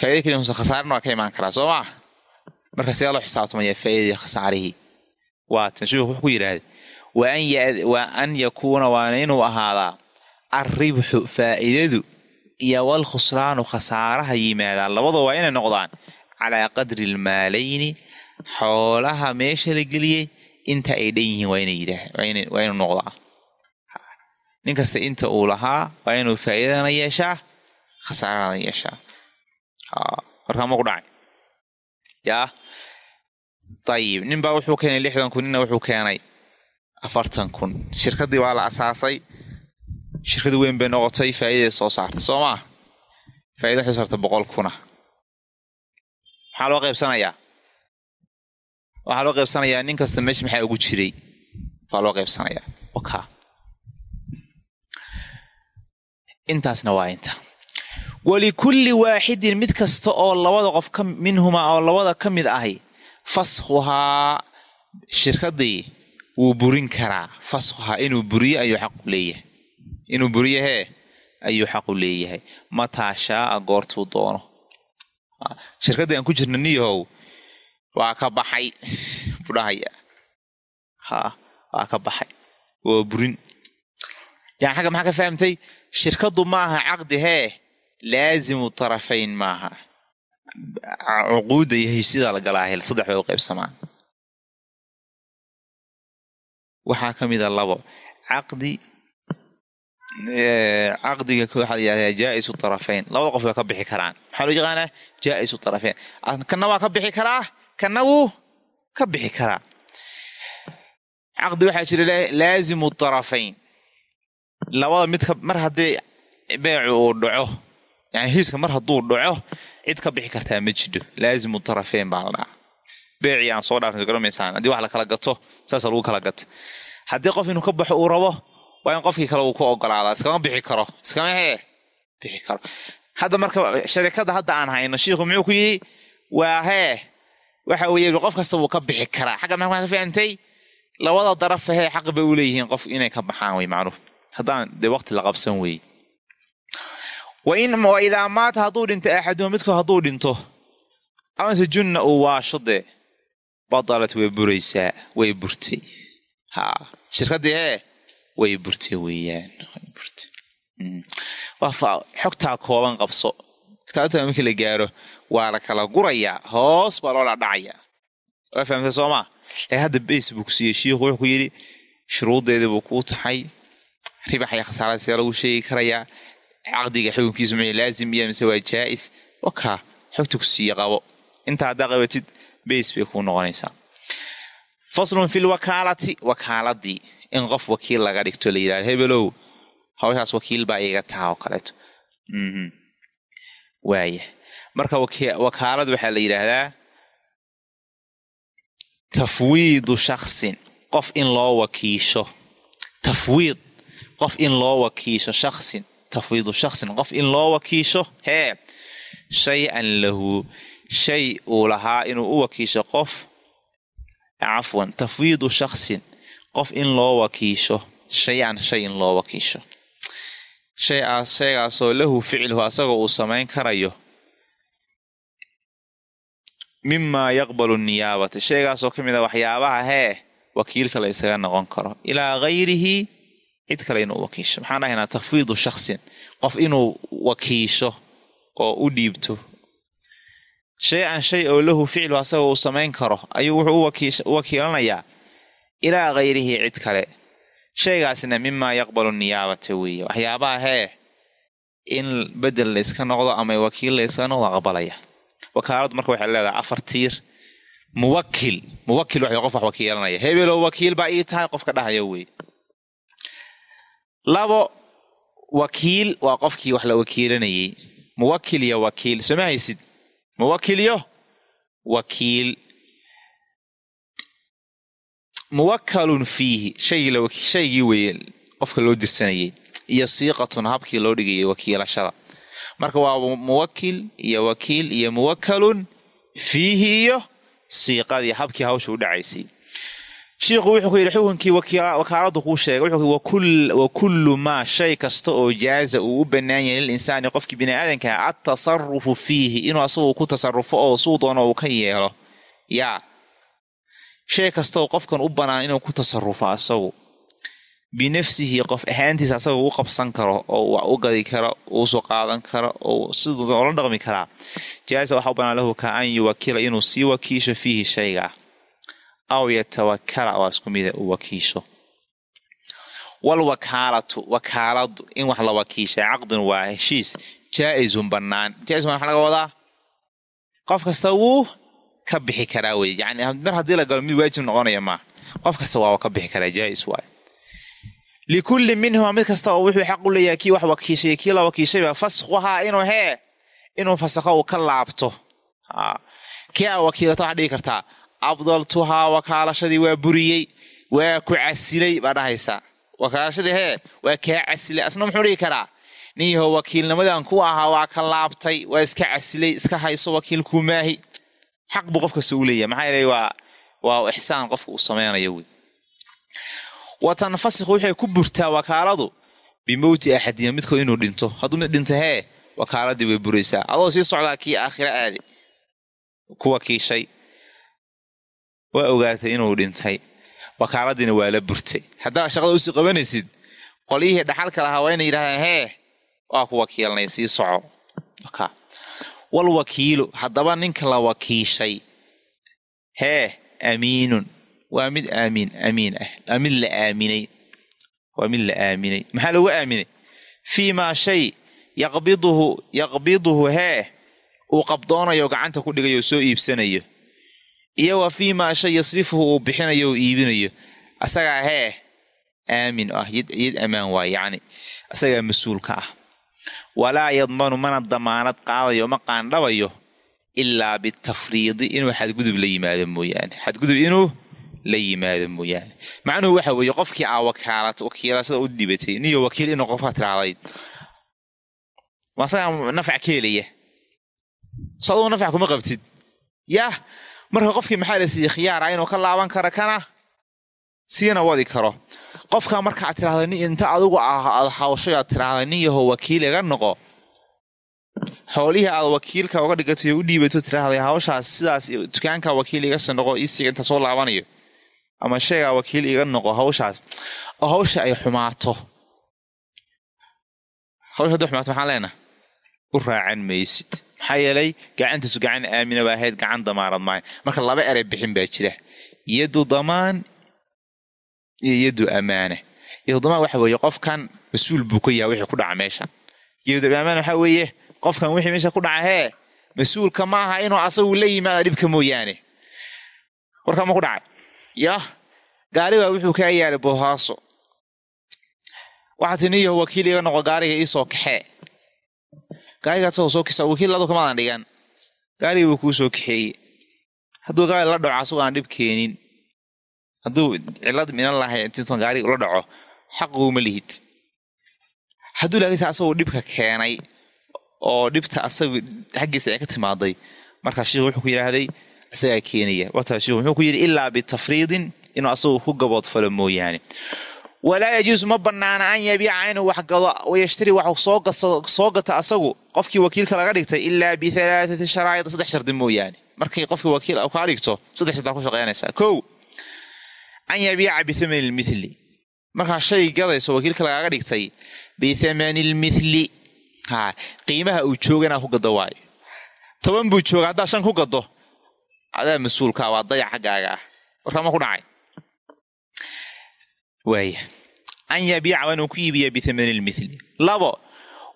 [SPEAKER 1] faa'ida keliya khasaarana waa ka imaan karaa soo maa marka see loo xisaabtamaya faa'idadii khasaarihii waatan shuu wuxuu ku yidhaahday wa an yakuuna waana inuu ahaadaa alribxu faa'idadu iyo wal khusraanu khasaaraha yimaadaan labadoo waa inay noqdaan calaa qadri almaalayni xoolaha meesha la geliyey inta ay dhan yihiin waa inuu noqdaa. Nin kasta inta uu lahaa waa inuu faa'iidana yeeshaa khasaarana yeeshaa. Markaa ma ku dhacay yaa ayib nin baa wuxuu keenay lixdan kun ninna wuxuu keenay afartan kun. Shirkaddii waa la asaasay. Shirkad weyn bay noqotay faa'idaday soo saartay soo maa faa'ida waxay saartay boqol kuna. Maxaa loo qaybsanayaa waxaa loo qaybsanayaa nin kasta meesha maxaa ugu jiray? Waa loo qaybsanayaa. Waka intaasna waa inta. Walikulli waaxidin mid kasta oo labada qof minhumaa oo labada ka mid ahi faskhuhaa shirkaddii wuu burin karaa. Faskhuhaa inuu buriyo ayuu xaqu leeyahay. Inuu buriyo ayuu xaqu leeyahay. Mataa shaaa goortuu doono. Shirkaddii aan ku jirna niyahow waa ka baxay. Buu ha waa ka baxay. Waa burin. Yani xagga maxaa ka fahamtay? Shirkaddu maaha caqdi hee laazimu tarafayn maaha. Cuquudda iyo heshidaa la galaa hel. Saddex bay u qaybsamaan. Waxaa ka mida labo. Caqdi caqdiga waxaa la yidhahdaa jaa'isu tarafayn. Labada qof way ka bixi karaan. Maxaa loo yaqaanaa? Jaa'isu tarafayn. Kanna waa ka bixi karaa kanna wuu ka bixi karaa caqdi waxaa jira laazimu tarafayn. Labada midka mar haddii beecu uu dhaco yani heshiiska mar hadduu dhaco cid ka bixi kartaa ma jidho. Laazimu tarafeyn baa la dhaca beecii aan soo dhaafna garamaysaan haddii wax la gato saasa lagu kala gata haddii qof inuu ka baxo uu rabo waa in qofkii kale uu ku ogolaadaa iskama bixi karo iskama hee bixi karo. Hadda marka sharikadda hadda aan hayno shiikhu muxuu ku yidhi waa hee waxa weeye qof kasta wuu ka bixi karaa. Xagga maxaa ka fahantay labada darafa hee xaq bay u leeyihiin qof inay ka baxaan wey macruuf. Haddaan dee waqti la qabsan weeye. Wa idaa maata hadduu dhinto axaduhum midku hadduu dhinto amase junna uu waasho dee badalat way buraysaa way burtay. Ha shirkaddii hee way burtay weeyaan xogtaa kooban qabso. Kitaabta markii la gaaro waa la kala gurayaa hoos baa loo dhadhacayaa waa fahamtay soo maa laakiin hadda facebook siiyey shiikhu wuxuu yidhi shuruuddeedii buu kuu taxay ribax iyo khasaarada see lagu sheegi karayaa caqdiga xukunkiisu muxuu laazim iya mise waa jaa'is. Wakaa xogta ku siiye qabo. Intaa haddaa qabatid bays bay kuu noqonaysaa. Faslun fi lwakaalati wakaaladii. In qof wakiil laga dhigto la yidhahdo hebelow hawshaas wakiil baa iiga taha oo kaleeto. Waaya marka wakaalad waxaa la yidhaahdaa tafwiidu shaksin qof in loo wakiisho. Tafwiid qof in loo wakiisho shaksin tafwiidu shaksin qof in loo wakiisho hee shay-an lahu shay uu lahaa inuu u wakiisho qof. Cafwan tafwiidu shaksin qof in loo wakiisho shay-an shay in loo wakiisho. Shayaas shaygaasoo lahu ficluhu asagoo uu samayn karayo mimaa yaqbalu niyaabata shaygaasoo ka mid a waxyaabaha hee wakiilka la ysaga noqon karo. Ilaa hayrihi cid kale inuu wakiisho. Maxaan dhahaynaa tafwiidu shaksin qof inuu wakiisho oo u dhiibto. Shay an shay oo lahu ficlu asagoo uu samayn karo ayuu wuxuu u wakiilanayaa. Ilaa hayrihi cid kale. Shaygaasna mimaa yaqbalu niyaabata weeye. Waxyaabaha hee in bedel layska noqdo ama wakiil layska noqdo aqbalaya wakaaladu marka waxay leedahay afar tiir. Muwakil muwakil wa qof wax wakiilanaya hebelow wakiil baa ii tahay qofka dhahaya wey labo wakiil waa qofkii wax la wakiilanayey. Muwakil iyo wakiil. Sooma haysid? Muwakil yo wakiil. Muwakalun fiihi. Shaygii weeye qofka loo dirsanayey. Iyo siiqatun habkii loo dhigayay wakiilashada marka waa muwakil iyo wakiil iyo muwakalun fiihi iyo siiqadii habkii hawsha u dhacaysay shiikhu wuxuu ku yidhi xukunkii wakaaladu kuu sheegay. Wa kullu maa shay kasta oo jaaza uu u bannaan yahay lilinsaani qofkii bini aadanka atasarufu fiihi inuu asagu ku tasarufo oo suu doono uu ka yeelo. Yaa shay kastaoo qofkan u bannaan inuu ku tasarufo asagu binafsihi qof ahaantiisa asagoo u qabsan karo oo wax u gadi karo uusoo qaadan karo oo siduu ola dhaqmi karaa jaaza waxaa u bannaan lahu ka an yuwakila inuu sii wakiisho fiihi shayga aw yatawakala oo isku mida uu wakiisho walwakaalatu wakaaladu in wax la wakiishay caqdun waa heshiis jaa-izun bannaan jaa-izun waxa laga wadaa qof kasta wuu ka bixi karaa wey yani mar haddii la galo mid waajib noqonaya maaha qof kasta waa ka bixi karaa jaa-is waay likulli minhuma mid kasta oo wuxuu xaq u leeyahay kii wax wakiishay kii la wakiishayba faskhuhaa inuu hee inuu fasakho uu ka laabto kii aa wakiilata waxaa dhigi kartaa abdaltuhaa wakaalashadii waa buriyey waa ku casilay baa dhahaysaa wakaalashadii hee waa kaa casilay asna muxuu dhigi karaa nin wakiilnimadan ku ahaa waa ka laabtay waa iska casilay iska hayso wakiilkuu maahi xaq buu qof kasta u leeyahay maxaa yeelay waa waa ixsaan qofka uu samaynayo wey wa tanfasikhu waxay ku burtaa wakaaladu? Bimowti axadina midkood inuu dhinto. Hadduu mid dhinto hee wakaaladii way buraysaa. Adoo sii socdaa kii aakhira aadi. Ku wakiishay waa ogaatay inuu dhintay. Wakaaladiina waa la burtay. Haddaa shaqada u sii qabanaysid qolyihii dhaxalka lahaa waa inay yidhahdaan hee waa ku wakiilnay sii soco. Wal wakiilu haddaba ninka la wakiishay hee amiinun waa mid aamiin amiin ah. Waa mid la aaminay. Waa mid la aaminay. Maxaa lagu aaminay? Fii maa shay yaqbiduhu yaqbiduhu hee uu qabdoonayo gacanta ku dhigayo soo iibsanayo. Iyo wa fii maa shay yasrifuhu uu bixinayo uu iibinayo. Asagaa hee aamin ah. Yad ammaan waay yacni asagaa mas'uulka ah. Walaa yadmanu mana damaanad qaadayo ma qaandhabayo ilaa bitafriidi. Inuu xadgudub la yimaado mooyaane. Xadgudub inuu la yimaado mooyaane. Macnuhu waxa weeye qofkii aa wakaalad wakiilasada u dhibatay niyo wakiil inuu qofka tiraahday asagaa nafc ka helaya so adugu nafc kuma qabtid. Yah marka qofkii maxaa la siiyey khiyaara inuu ka laaban karo kana? Siina wadi karo. Qofka markaad tirahda inta adigu aad hawshay aad tirahda nin wakiil iga noqo. Xoolihii aad wakiilka uga dhigatay u dhiibato tiraahday hawshaas sidaas dukaanka wakiil iga soo noqo isiga inta laabanayo ama shaygaa wakiil iga noqo hawshaas oo hawsha ay xumaato. Hawsha hadday xumaato maxaan leenaha u raacan maysid. Maxaa yeelay gacantiisu gacan aamina baa ahayd gacan damaanad maayo marka laba erey bixin baa jira. Yaddu damaan iyo yaddu amaana yaddu damaan waxa weeye qofkan mas'uul buu ka yahay wixii ku dhaca meeshan. Yaddu amaana waxaa weeye qofkan wixii meesha ku dhaca hee mas'uulka ma aha inuu asagu la yimaada dhibka mooyaane. Warkaa ma ku dhacay yah gaari baa wuxuu kaa yaalay bohaaso. Waxaa ti niyaho wakiil iga noqo gaariga iisoo kaxee. Gaarigaad sagoo soo kisa wakiil adu kamaadan dhigan gaarigi buu kuu soo kaxeeye hadduu gaari la dhaco asagoo aan dhib keenin. Hadduu cilad minan lahay intintan gaariga ula dhaco xaquguma lihid. Hadduu laakiinse asagoo dhibka keenay oo dhibta asaga xaggiisa ay ka timaaday markaa sheikhu wuxuu ku yidhaahday isagaa keenaya sheikhu wuxuu ku yidhi ilaa bitafriidin inuu asagu ku gaboodfalo mooyaane walaa yajuusu ma banaana an yabiica inuu wax gado wayashtari wax soo gata asagu qofkii wakiilka laga dhigtay ilaa bialaaati sharaa'id saddex shardi mooyaane markay qofkii wakiil kaa dhigto saddex shardaa ku shaqeynaysaa kow an yabiica bithamani lmithli markaa shay gadayso wakiilka lagaaga dhigtay bithamani lmithli ha qiimaha uu jooga ku gado waayo toban buu jooga haddaad shan ku gado adaa mas'uulkaa waa dayac xaggaaga ah. Warkaa ma ku dhacay. Waaya an yabiica waa inuu ku iibiyaa bithamani lmithli labo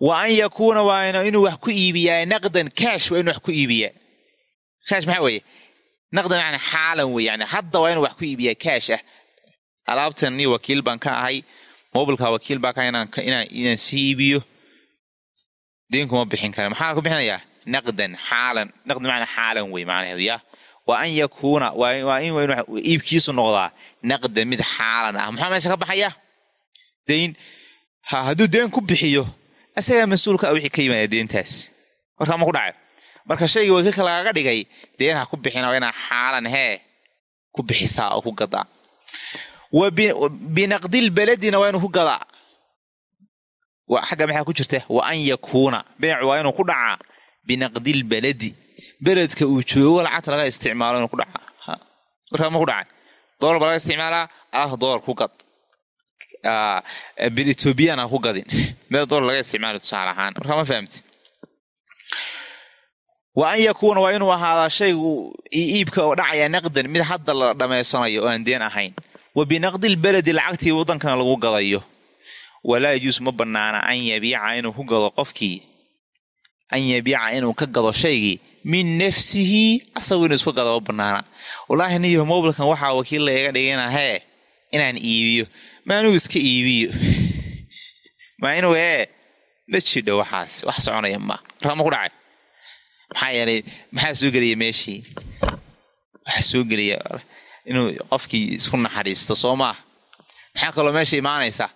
[SPEAKER 1] wa an yakuuna waa inuu wax ku iibiyaa naqdan kaash waa inuu wax ku iibiyaa. Kaash maxaa weeye? Naqdan yani xaalan wey yani hadda waa inuu wax ku iibiyaa kaash ah. Alaabtan ni wakiil baan ka ahay mobilka wakiil baa ka inaan sii iibiyo. Deenkuma bixin kara maxaa ku bixinayaa? Naqdan xaalan naqdan macnaa xaalan wey macnaheedu ya wa an yakuuna waa in iibkiisu noqdaa naqdan mid xaalan ah. Maxaa meesha ka baxaya? Dayn ha hadduu deen ku bixiyo asagaa mas'uulka a wixii ka yimaada deentaas markaa ma ku dhacay marka shayga wakiilka lagaaga dhigay deen ha ku bixina waa inaa xaalan hee. Ku bixisaa oo ku gadaa. Binaqdil beledina waa inuu ku gadaa. Xagga maxaa ku jirta? Wa an yakuuna beecu waa inuu ku dhacaa binaqdil beledi beledka uu joogo lacagta laga isticmaalo inuu ku dhacaa markaa ma ku dhacay. Dolar ba laga isticmaalaa alaabta dolar ku gad. Bil ethoobiyan ha ku gadin. Meel dolar laga isticmaalo tusaale ahaan. Markaa ma fahamti wa an yakuuna waa inuu ahaadaa shaygu iibka oo dhacaya naqdan mid hadda la dhammaysanayo oo aan deen ahayn. Wa binaqdil beledi lacagtii waddankana lagu gadayo. Walaa yajuus ma banaana an yabiica inuu ku gado qofkii an yabiica inuu ka gado shaygii min nafsihi asagu inuu isku gado ma banaana. Wallaahi niyo mobilkan waxaa wakiil layga dhigana hee inaan iibiyo. Ma anigu iska iibiyo? Ma inuu hee? Ma jidho waxaas wax soconaya ma. Markaa ma ku dhacay. Maxaa yeelay maxaa soo gelaya meeshii? Waxaa soo gelaya inuu qofkii isku naxariisto soo maah maxaa kaloo meesha imaanaysa?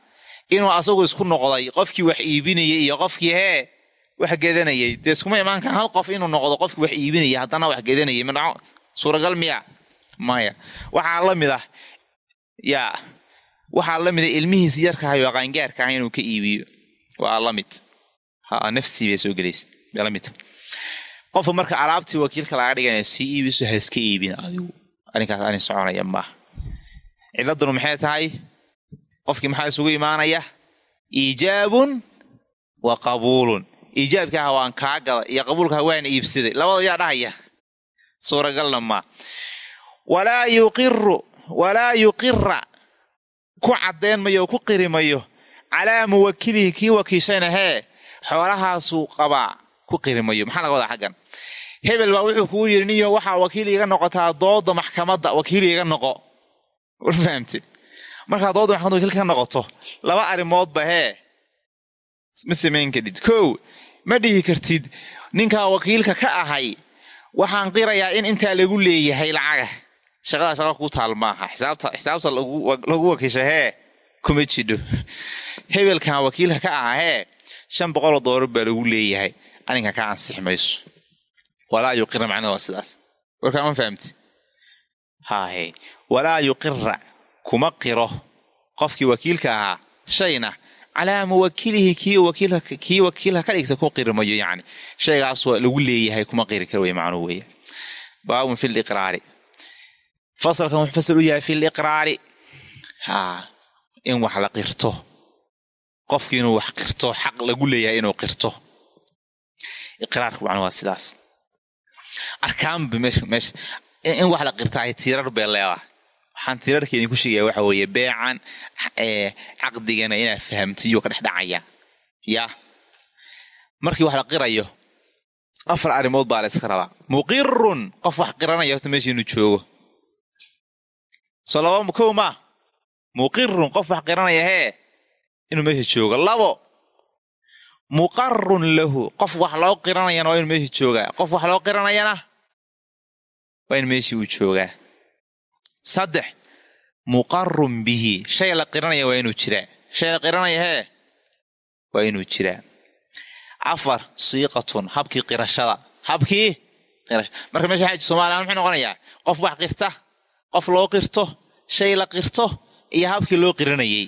[SPEAKER 1] Inuu asagu isku noqday qofkii wax iibinayay iyo qofkii hee wax gedanayay dee iskuma imaan karan hal qof inuu noqdo qofkii wax iibinaya? Haddana wax gedanayay madhaco suuragal miya? Maya. Waxaa la mid ah yaa waxaa la mid ah ilmihiisi yarkahay oo qaangaarka ah inuu ka iibiyo. Waa la mid. Ha nafsii bay soo gelaysa bay la midta qofka marka alaabtii wakiilka laga dhiganaya sii iibiso ha iibin adigu. Arrinkaas arrin soconaya maaha ciladunu maxay tahay? Qofkii maxaa isugu imaanaya? Iijaabun wa qabuulun iijaabkaaha waan kaa gada iyo qabuulkaha waan iibsaday labada yaa dhahaya? Suuragalna maa walaa yuqiru walaa yuqira ku caddayn mayo oo ku qiri mayo calaa muwakilihi kii wakiishayna hee xoolahaasuu qabaa. Ku qiri mayo maxaa laga wadaa xaggan? Hebel baa wuxuu kugu yidhi niyo waxaa wakiil iiga noqotaa dooda maxkamadda. Wakiil iiga noqo. War fahamte markaa dooda maxkamadda wakiil ka noqoto laba arrimoodba hee. Ma samayn kadhid kow ma dhihi kartid ninkaa wakiilka ka ahay waxaan qirayaa in intaa lagu leeyahay lacaga. Shaqadaa shaqa ku taal maaha. Xisaabta lagu wakiisha hee kuma jidho. Hebelkan wakiilka ka aha hee shan boqoloo doolar baa lagu leeyahay. Arrinkan ka ansixi mayso. Walaa yuqira macnada waa sidaas. Warkaa ma fahamti haahe walaa yuqira kuma qiro. Qofkii wakiilka ahaa shayna calaa muwakilihi kii wakiilka ka dhigta ku qiri mayo yani shaygaas lagu leeyahay kuma qiri kara wey macnuhu weeye baabun fi liqraari fasalkan wuxuu fasal u yahay fi liqraari ha in wax la qirto qofkii inuu wax qirto xaq lagu leeyahay inuu qirto iqraarka macnuhu waa sidaas arkaanba meesha meesha in wax la bay leedahay waxaan tiirarka idinku sheegaya waxa weeye beecan caqdigana inaad fahamtiyuu ka dhex dhacaya. Yaa markii wax la qirayo afar arrimood baa la yska rabaa. Muqirun qof wax qiranaya horta meesha inuu joogo. Soo laba kow maa muqirun qof wax qiranaya hee inuu meesha joogo. Labo. Muqarun lahu qof wax loo qiranayana waa inuu meesha joogaa. Qof wax loo qiranayana waa in meeshii uu joogaa saddex muqarun bihi. Shay la qiranaya waa inuu jiraa. Shay la qiranaya waa inuu jiraa. Afar siiqatun habkii qirashada. Habkii marka meesha xaji somalilan muxuu noqonayaa qof wax qirta qof loo qirto shay la qirto iyo habkii loo qiranayey.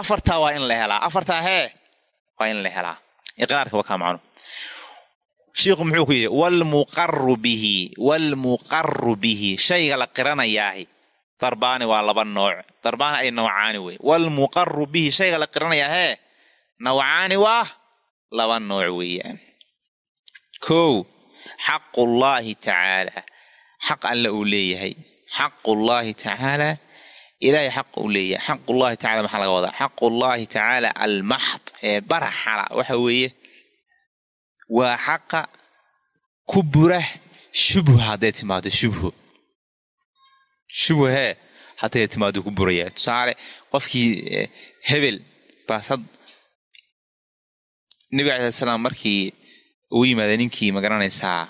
[SPEAKER 1] Afartaa waa in la helaa. Afartaa hee waa in la helaa. Iqraarka waa kaa macno. Shiikhu muxuu ku yidhi walmuqaru bihi walmuqaru bihi. Shayga la qiranayaahi darbaani waa laba nooc. Darbaani ay nawcaani wey walmuqaru bihi shayga la qiranayaa hee nawcaani waa laba nooc weeyaan. Kow xaqullaahi tacaalaa xaq alle uu leeyahay. Xaqullaahi tacaalaa ilaahay xaq uu leeyahay. Xaqullaahi tacala maxaa laga wadaa? Xaqullaahi tacaala almaxd ee baraxala waxa weeye waa xaqa ku bura shubhu hadday timaado shubhu shubhee hadday timaado ku buraya tusaale qofkii hebel baasad nebiga alai salaam markii uu yimaada ninkii ma garanaysaa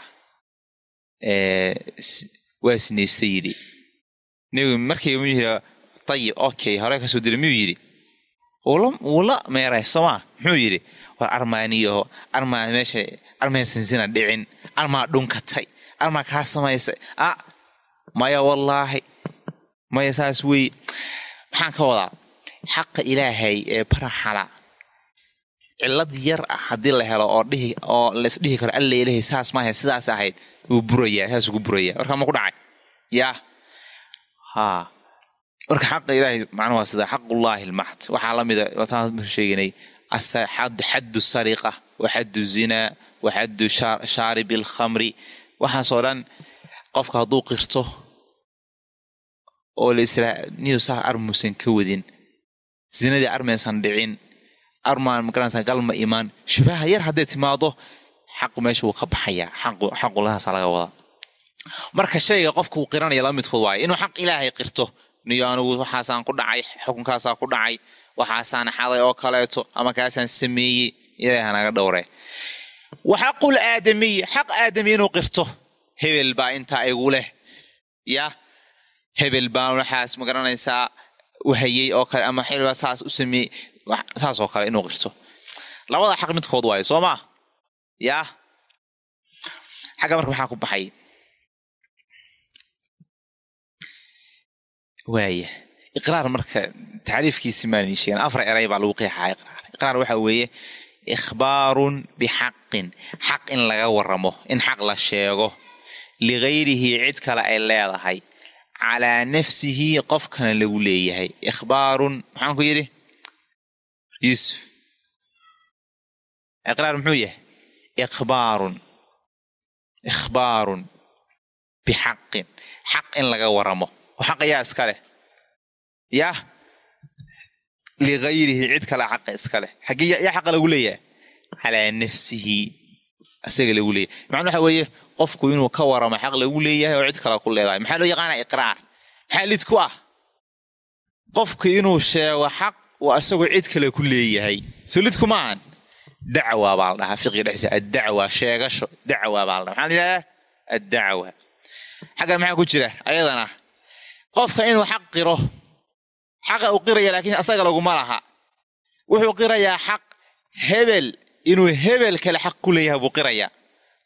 [SPEAKER 1] waa sinaysta yidhi. Nebigu markii mu yidhi ayib okay hore ka soo dira miyuu yidhi. Wuu la meeray somaa muxuu yidhi. War armaaniyaho armaa meesha armaysansina dhicin armaa dhunkatay armaa kaa samaysay. A maya wallaahi maya saas wey maxaan ka wadaa? Xaqa ilaahay ee baraxala cillad yar ah haddii la helo oo dhihi oo laysdhihi karo alla ilahay saas maaha sidaas ahayd. Wuu burayaa saasuu ku burayaa warkaa ma ku dhacay? Yaa haa marka xaqa ilaahay macnuhu waa sida xaqullaahi almaxd waxaa la mida wataan sheeganay xaddu sariqa wa xaddu zinaa wa xaddu shaaribi alkhamri waxaasoo dhan qofka hadduu qirto oo la israa niyo saa armuusan ka wadin zinadii armaysan dhicin armaan magaranaysa galma imaan. Shubaha yar hadday timaado xaqu meesha wuu ka baxayaa. Xaqulahaasa laga wadaa. Marka shayga qofka uu qiranaya la midkood waayo inuu xaq ilaahay qirto niyo anugu waxaasaan ku dhacay xukunkaasaa ku dhacay waxaasaan xaday oo kaleeto ama kaasaan sameeyey ilaahi hanaga dhowre. Wa xaqul aadamiyi xaq aadami inuu qirto hebel baa intaa igu leh. Ya hebel baa waxaas ma garanaysaa wahayey oo kale ama xilbaa saas u sameeyey saas oo kale inuu qirto. Labada xaq midkood waayo soo maa yaa xagga marka maxaa ku baxay. Waaya iqraar marka tacriifkiisi maan sheegan afar eray baa lagu qeexaa iqraar. Iqraar waxa weeye ikhbaarun bixaqin xaq in laga waramo in xaq la sheego ligayrihi cid kale ay leedahay calaa nafsihi qofkana lagu leeyahay ikhbaarun maxaan ku yidhi yuusuf iqraar muxuu yahay ikhbaarun ikhbaarun bixaqin xaq in laga waramo oo xaq ayaa iska leh yah ligayrihi cid kale xaqa iska leh xaggee yaa xaqa lagu leeyahay calaa nafsihi isaga lagu leeyahay macnuu waxa weeye qofku inuu ka waramo xaq lagu leeyahay oo cid kale ku leedahay. Maxaa loo yaqaanaa iqraar? Maxaa lid ku ah. Qofku inuu sheego xaq uu isagoo cid kale ku leeyahay. Soo lidku maahan dacwa baa la dhahaa fiqiga dhexdiisa addacwa sheegasho dacwa baa la dhaha maxaa la yidhahdaa? Addacwa. Xaggan maxaa ku jira? Ayadana qofka inuu xaq qiro xaqa uu qiraya laakiin asaga laguma laha. Wuxuu qirayaa xaq hebel inuu hebel kale xaq ku leeyahay buu qirayaa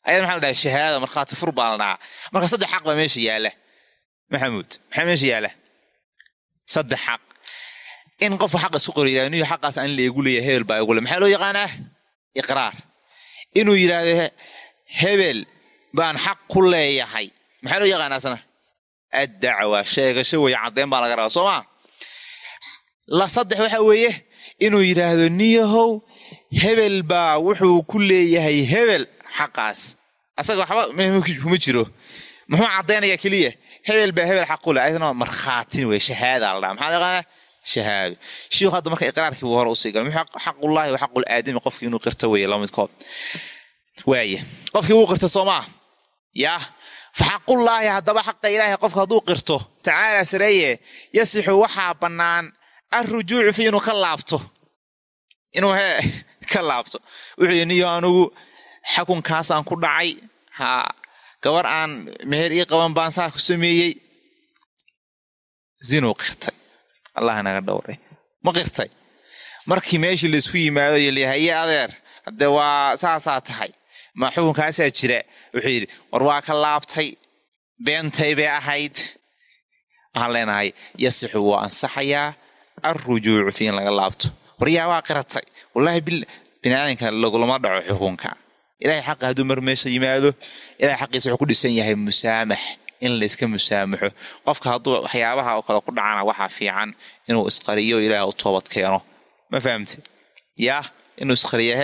[SPEAKER 1] ayada maxa la dhaha shahaadada markhaati fur baa la dhahaa. Marka saddex xaq baa meesha yaalla maxamuud. Maxaa meesha yaalla? Saddex xaq. In qofka xaq isku qoro yidhahdo niyo xaqaas an la igu leeyahay hebel baa igu le maxaa loo yaqaanaa? Iqraar. Inuu yidhaahdo hebel baan xaq ku leeyahay. Maxaa loo yaqaanaa asna addacwa. Sheegasho weeye caddeyn baa laga rabaa soo maa la saddex waxa weeye inuu yidhaahdo niyahow hebel baa wuxuu ku leeyahay hebel xaqaas. Asaga waxba kuma jiro. Muxuu caddaynayaa keliya? Hebel baa hebel xaq ku leh ayadana markhaatin wey shahaada la dhaha. Maxaa yaqaanaa? Shahaado shiikhu hadda marka iqraarkii buu hore u sii galay muxuu xaqullaahi wa xaqul aadami qofkii inuu qirto weeye laba midkood waaya qofkii wuu qirta soo maa? Yaa fa haddaba xaqa ilaahay qofka hadduu qirto tacaala sareeye yasixu waxaa bannaan alrujuucu fi inuu ka laabto. Inuu hee ka laabto. Wuxuu niyo anugu xakunkaasaan ku dhacay. Haa gabar aan meher ii qaban baan saa ku sameeyey. Zinuu qirtay. Allah naga dhowray. Ma qirtay? Markii meeshii laysku yimaado yolhaye adeer hadde waa saasaa tahay? Ma xukunkaasaa jira? Wuxuu yidhi war waa ka laabtay. Beentay bay ahayd. Waxaan leenahay yasixu wuu ansaxayaa alrujuucu fi laga laabto. War yaa waa qiratay. Wallaahi bini aadanka lagulama dhaco xukunka ilahay xaqa hadduu mar meesha yimaado ilahay xaqiisa wuxuu ku dhisan yahay musaamax in layska musaamaxo. Qofka hadduu waxyaabaha oo kale ku dhacana waxaa fiican inuu isqariyo ilaah u toobad keeno. Ma fahamte yaah inuu isqariyo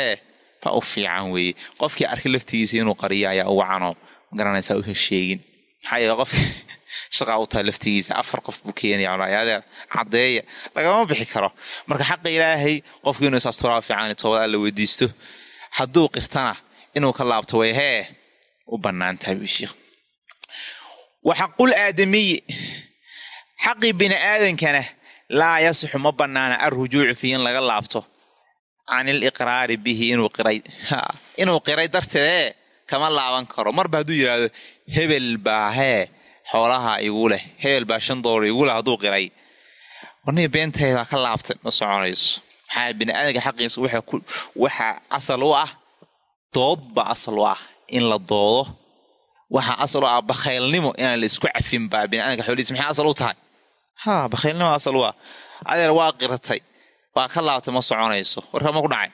[SPEAKER 1] ba u fiican weeye. Qofkii arkay laftigiisa inuu qariyo ayaa uga cano. Magaranaysaa usan sheegin. Maxaa yeele qofki shaqaa u tahay laftigiisa. Afar qof buu keenaya adeer caddeeya. Lagama bixi karo. Marka xaqa ilaahay qofki inuu isasturaa fiican toobad alla weydiisto hadduu qirtana inuu ka laabto way hee u bannaan tahay buu sheikh. Wa aadamiyi xaqii bini aadankana laa yasixu ma bannaana alrujuucu fii in laga laabto. Can iliqraari bihi inuu qiray inuu qiray darteedee kama laaban karo. Marba hadduu yidhaahdo hebel baa hee xoolaha igu leh hebel baa shan doolar igu leh hadduu qiray. Warniga beentaydaa ka laabtay ma soconayso. Maxaa bini aadanka xaqiisa waxaa asal u ah dood baa asal u ah in la doodo. Waxaa asal u ah bakhaylnimo inaan la isku cafin baa biniaadamka xoolihiis maxay asal u tahay? Ha bakhaylnimo asal u ah. Adeer waa qiratay. Waa ka laabtay ma soconayso. Warka ma ku dhacay.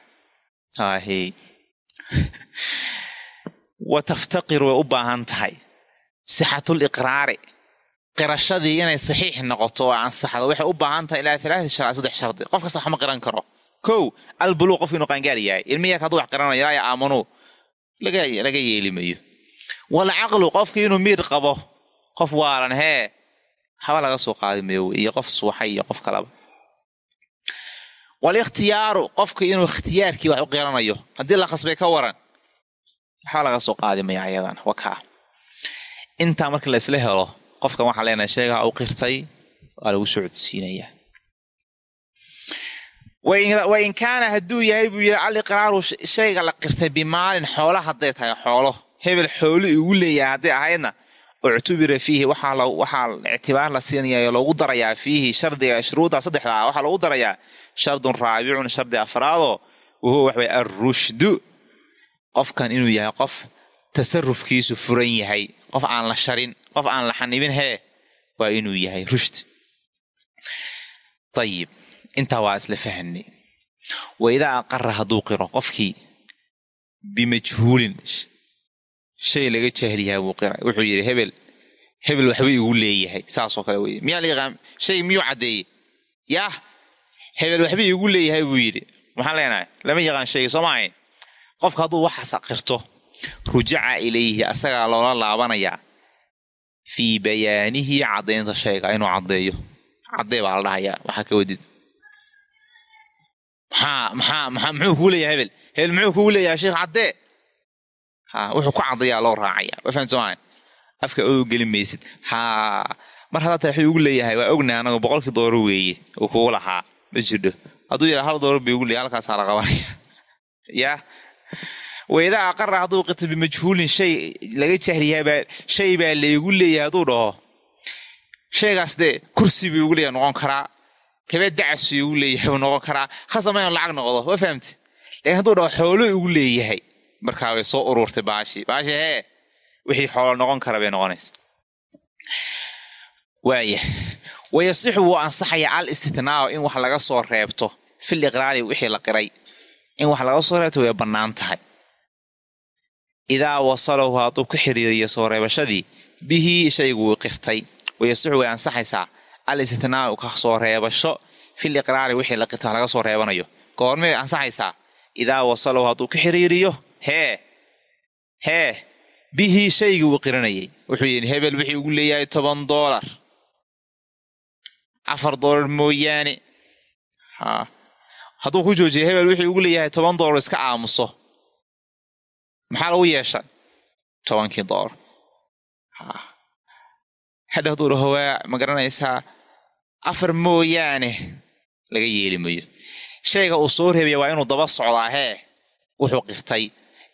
[SPEAKER 1] Hahe wa taftaqiru way u baahan tahay. Sixatul iqraari. Qirashadii inay saxiix noqoto oo ansaxdo waxay u baahan tahay ilaa alaati shar saddex shardi. Qof kasta wax ma qiran karo kow albuluu qofku inuu qaangaar yahay. Ilmi yarka haduu wax qiranayo ilaa ya aamanuu laga yeelimayo walcaqlu qofki inuu miir qabo qof waalan hee haba laga soo qaadi mayo iyo qof suuxay iyo qof kalaba. Walikhtiyaaru qofka inuu ikhtiyaarkii wax u qiranayo haddii la khasbay ka waran waxba laga soo qaadi maya ayadan wakaa intaa markii la helo qofkan waxaa leenahay sheegaha u qirtay waa lagu soo codsiinayaa wain kaana hadduu yahay buu yidhi aliqraaru shayga la qirtay bimaalin xoolo hadday tahay xoolo. Hebel xoolo igu leeyahay hadday ahaydna uctubira fiihi waxaa ictibaar la siinaya loogu darayaa fiihi shardiga shuruudda saddexdaa waxaa loogu darayaa shardun raabicun shardi afraadoo wahuwa waxway alrushdu qofkan inuu yahay qof tasarufkiisu furan yahay qof aan la sharin qof aan la xanibin hee waa inuu yahay rushd. Ayib intaa waa isla fahanay wa idaa aqara hadduu qiro qofkii bimajhuulin shay laga jaahilyahay buu qiray. Wuxuu yidhi hebel hebel waxba igu leeyahay. Saasoo kale weye miyaa shay miyuu caddeeyey? Yaah hebel waxba igu leeyahay buu yidhi. Maxaan leenahay lama yaqaan shayga soo maahayn qofka hadduu waxaas qirto rujaca ilayhi asagaa loola laabanayaa fii bayaanihi caddaynta shayga inuu caddeeyo. Caddee baa la dhahayaa waxaa ka wadid maxaa maxaa maxaa muxuu kugu leeyahay hebel? Hebel muxuu kugu leeyahay sheekh caddee ha wuxuu ku caddayaa loo raacaya waa fahamta maaha afka odow gelin maysid. Haa mar haddaa taa wuxuu igu leeyahay waa ognahay anagu boqolkii dooro weeye uu kugu lahaa. Ma jirdho hadduu yidhaa hal dooro bay igu leeyahay halkaasaa la qabanaya. Yaa waidaa aqara hadduu qirto bimajhuulin shay laga jahliyahabaa shay baa laygu leeyahay hadduu dhaho. Shaygaas dee kursi buu igu leeyahay noqon karaa kabee dacasu igu leeyahay buu noqon karaa. Khasama inu lacag noqdo waa fahamte lakiin hadduu dhaho xoolo igu leeyahay markaa way soo ururtay baashi. Baashi hee wixii xoolo noqon kara bay noqonaysa. Waaya wayasixu wuu ansaxaya al istitnaao in wax laga soo reebto. Fil iqraari wixii la qiray. In wax laga soo reebto way bannaan tahay. Idaa wasalahu hadduu ku xiriiriyo soo reebashadii bihi shaygu wuu qirtay. Wayasixu way ansaxaysaa al istitnaau ka soo reebasho. Fil iqraari wixii laga soo reebanayo. Goormay ansaxaysaa. Idaa wasalahu hadduu ku xiriiriyo hee hee bihii shaygii wuu qiranayay wuxuu yidhi hebel wixii ugu leeyahay toban doolar afar doolar mooyaane. Ha hadduu ku joojiya hebel wixii ugu leeyahay toban doolar iska aamuso. Maxaa lagu yeesha tobankii doolar ha hadha hadduu dhaho waa ma garanaysaa afar mooyaane laga yeeli mayo shayga uu soo reebaya waa inuu daba socdaa hee wuxuu qirtay.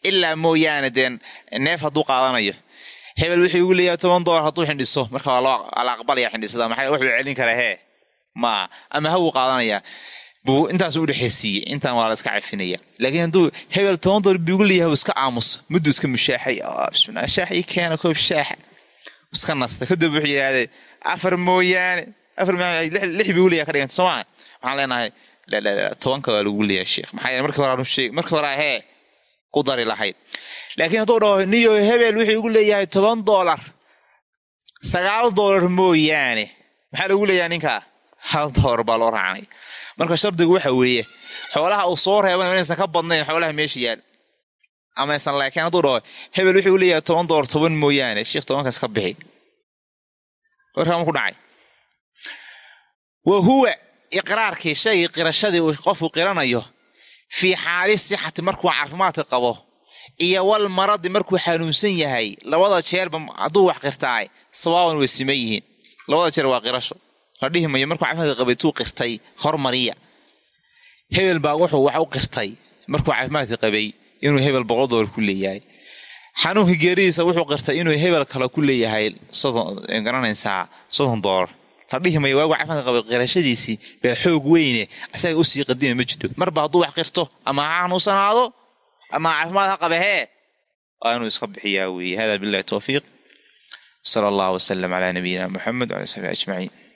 [SPEAKER 1] Ilaa mooyaane deen neef hadduu qaadanayo. Hebel wixii ugu leeyahay toban doolar hadduu xindhiso. Marka la aqbalaya xindhisada maxay wuxuu celin karaa hee? Maa ama hawuu qaadanayaa buu intaas u dhexaysiiyey intaan waa la iska cafinaya. Laakiin hadduu hebel toban dolar biugu leeyahay iska aamusa mudduu iska mushaaxay. Bismillah. Shaax ii keena koob shaaxa iska nasta. Kadib wuxuu yidhahdee afar mooyaane lix biugu leeyahay ka dhiganta soomaa waxaan leenahay tobanka waa lagu leeyahay sheekh maxaa yeele markii hore markii hore hee ku dari lahayd. Laakiin hadduu dhaho niyo hebel wuxuu igu leeyahay toban doolar sagaal doolar mooyaane. Maxaa lagu leeyahay ninkaa hal doolar baa loo raacnay marka shardigu waxa weeye xoolaha uu soo reeban inaysan ka badnayn xoolaha meesha yaal. Ama aysan laakiin hadduu dhaho hebel wuxuu leeyahay toban doolar toban mooyaane. Sheekh tobankaas ka bixi. Warkaama ku dhacay wa huwa iqraarkii shaygii qirashadii uu qofku qiranayo fii xaali sixati markuu caafimaadka qabo iyo wal maradi markuu xanuunsan yahay labada jeerba hadduu wax qirtaay sawaaban way siman yihiin. Labada jeer waa qirasho. La dhihi mayo markuu caafimaadka qabay tuu qirtay hormariya hebel baa wuxuu wax u qirtay markuu caafimaadka qabay inuu hebel boqol doolar ku leeyahay. Xanuunka geeridiisa wuxuu qirtay inuu hebel kale ku leeyahay garanaysaa soddon doolar la dhihi mayo waagu caafimaadka qabay qirashadiisii baa xoog weyne asaga u sii qadima ma jirto. Marba hadduu wax qirto ama ha xanuunsanaado ama caafimaad ha qabe hee? Waa iska bixiyaa weeye hada billahi towfiiq sala allahu wasalam calaa nabiyina muxamed wala saxbi ajmaciin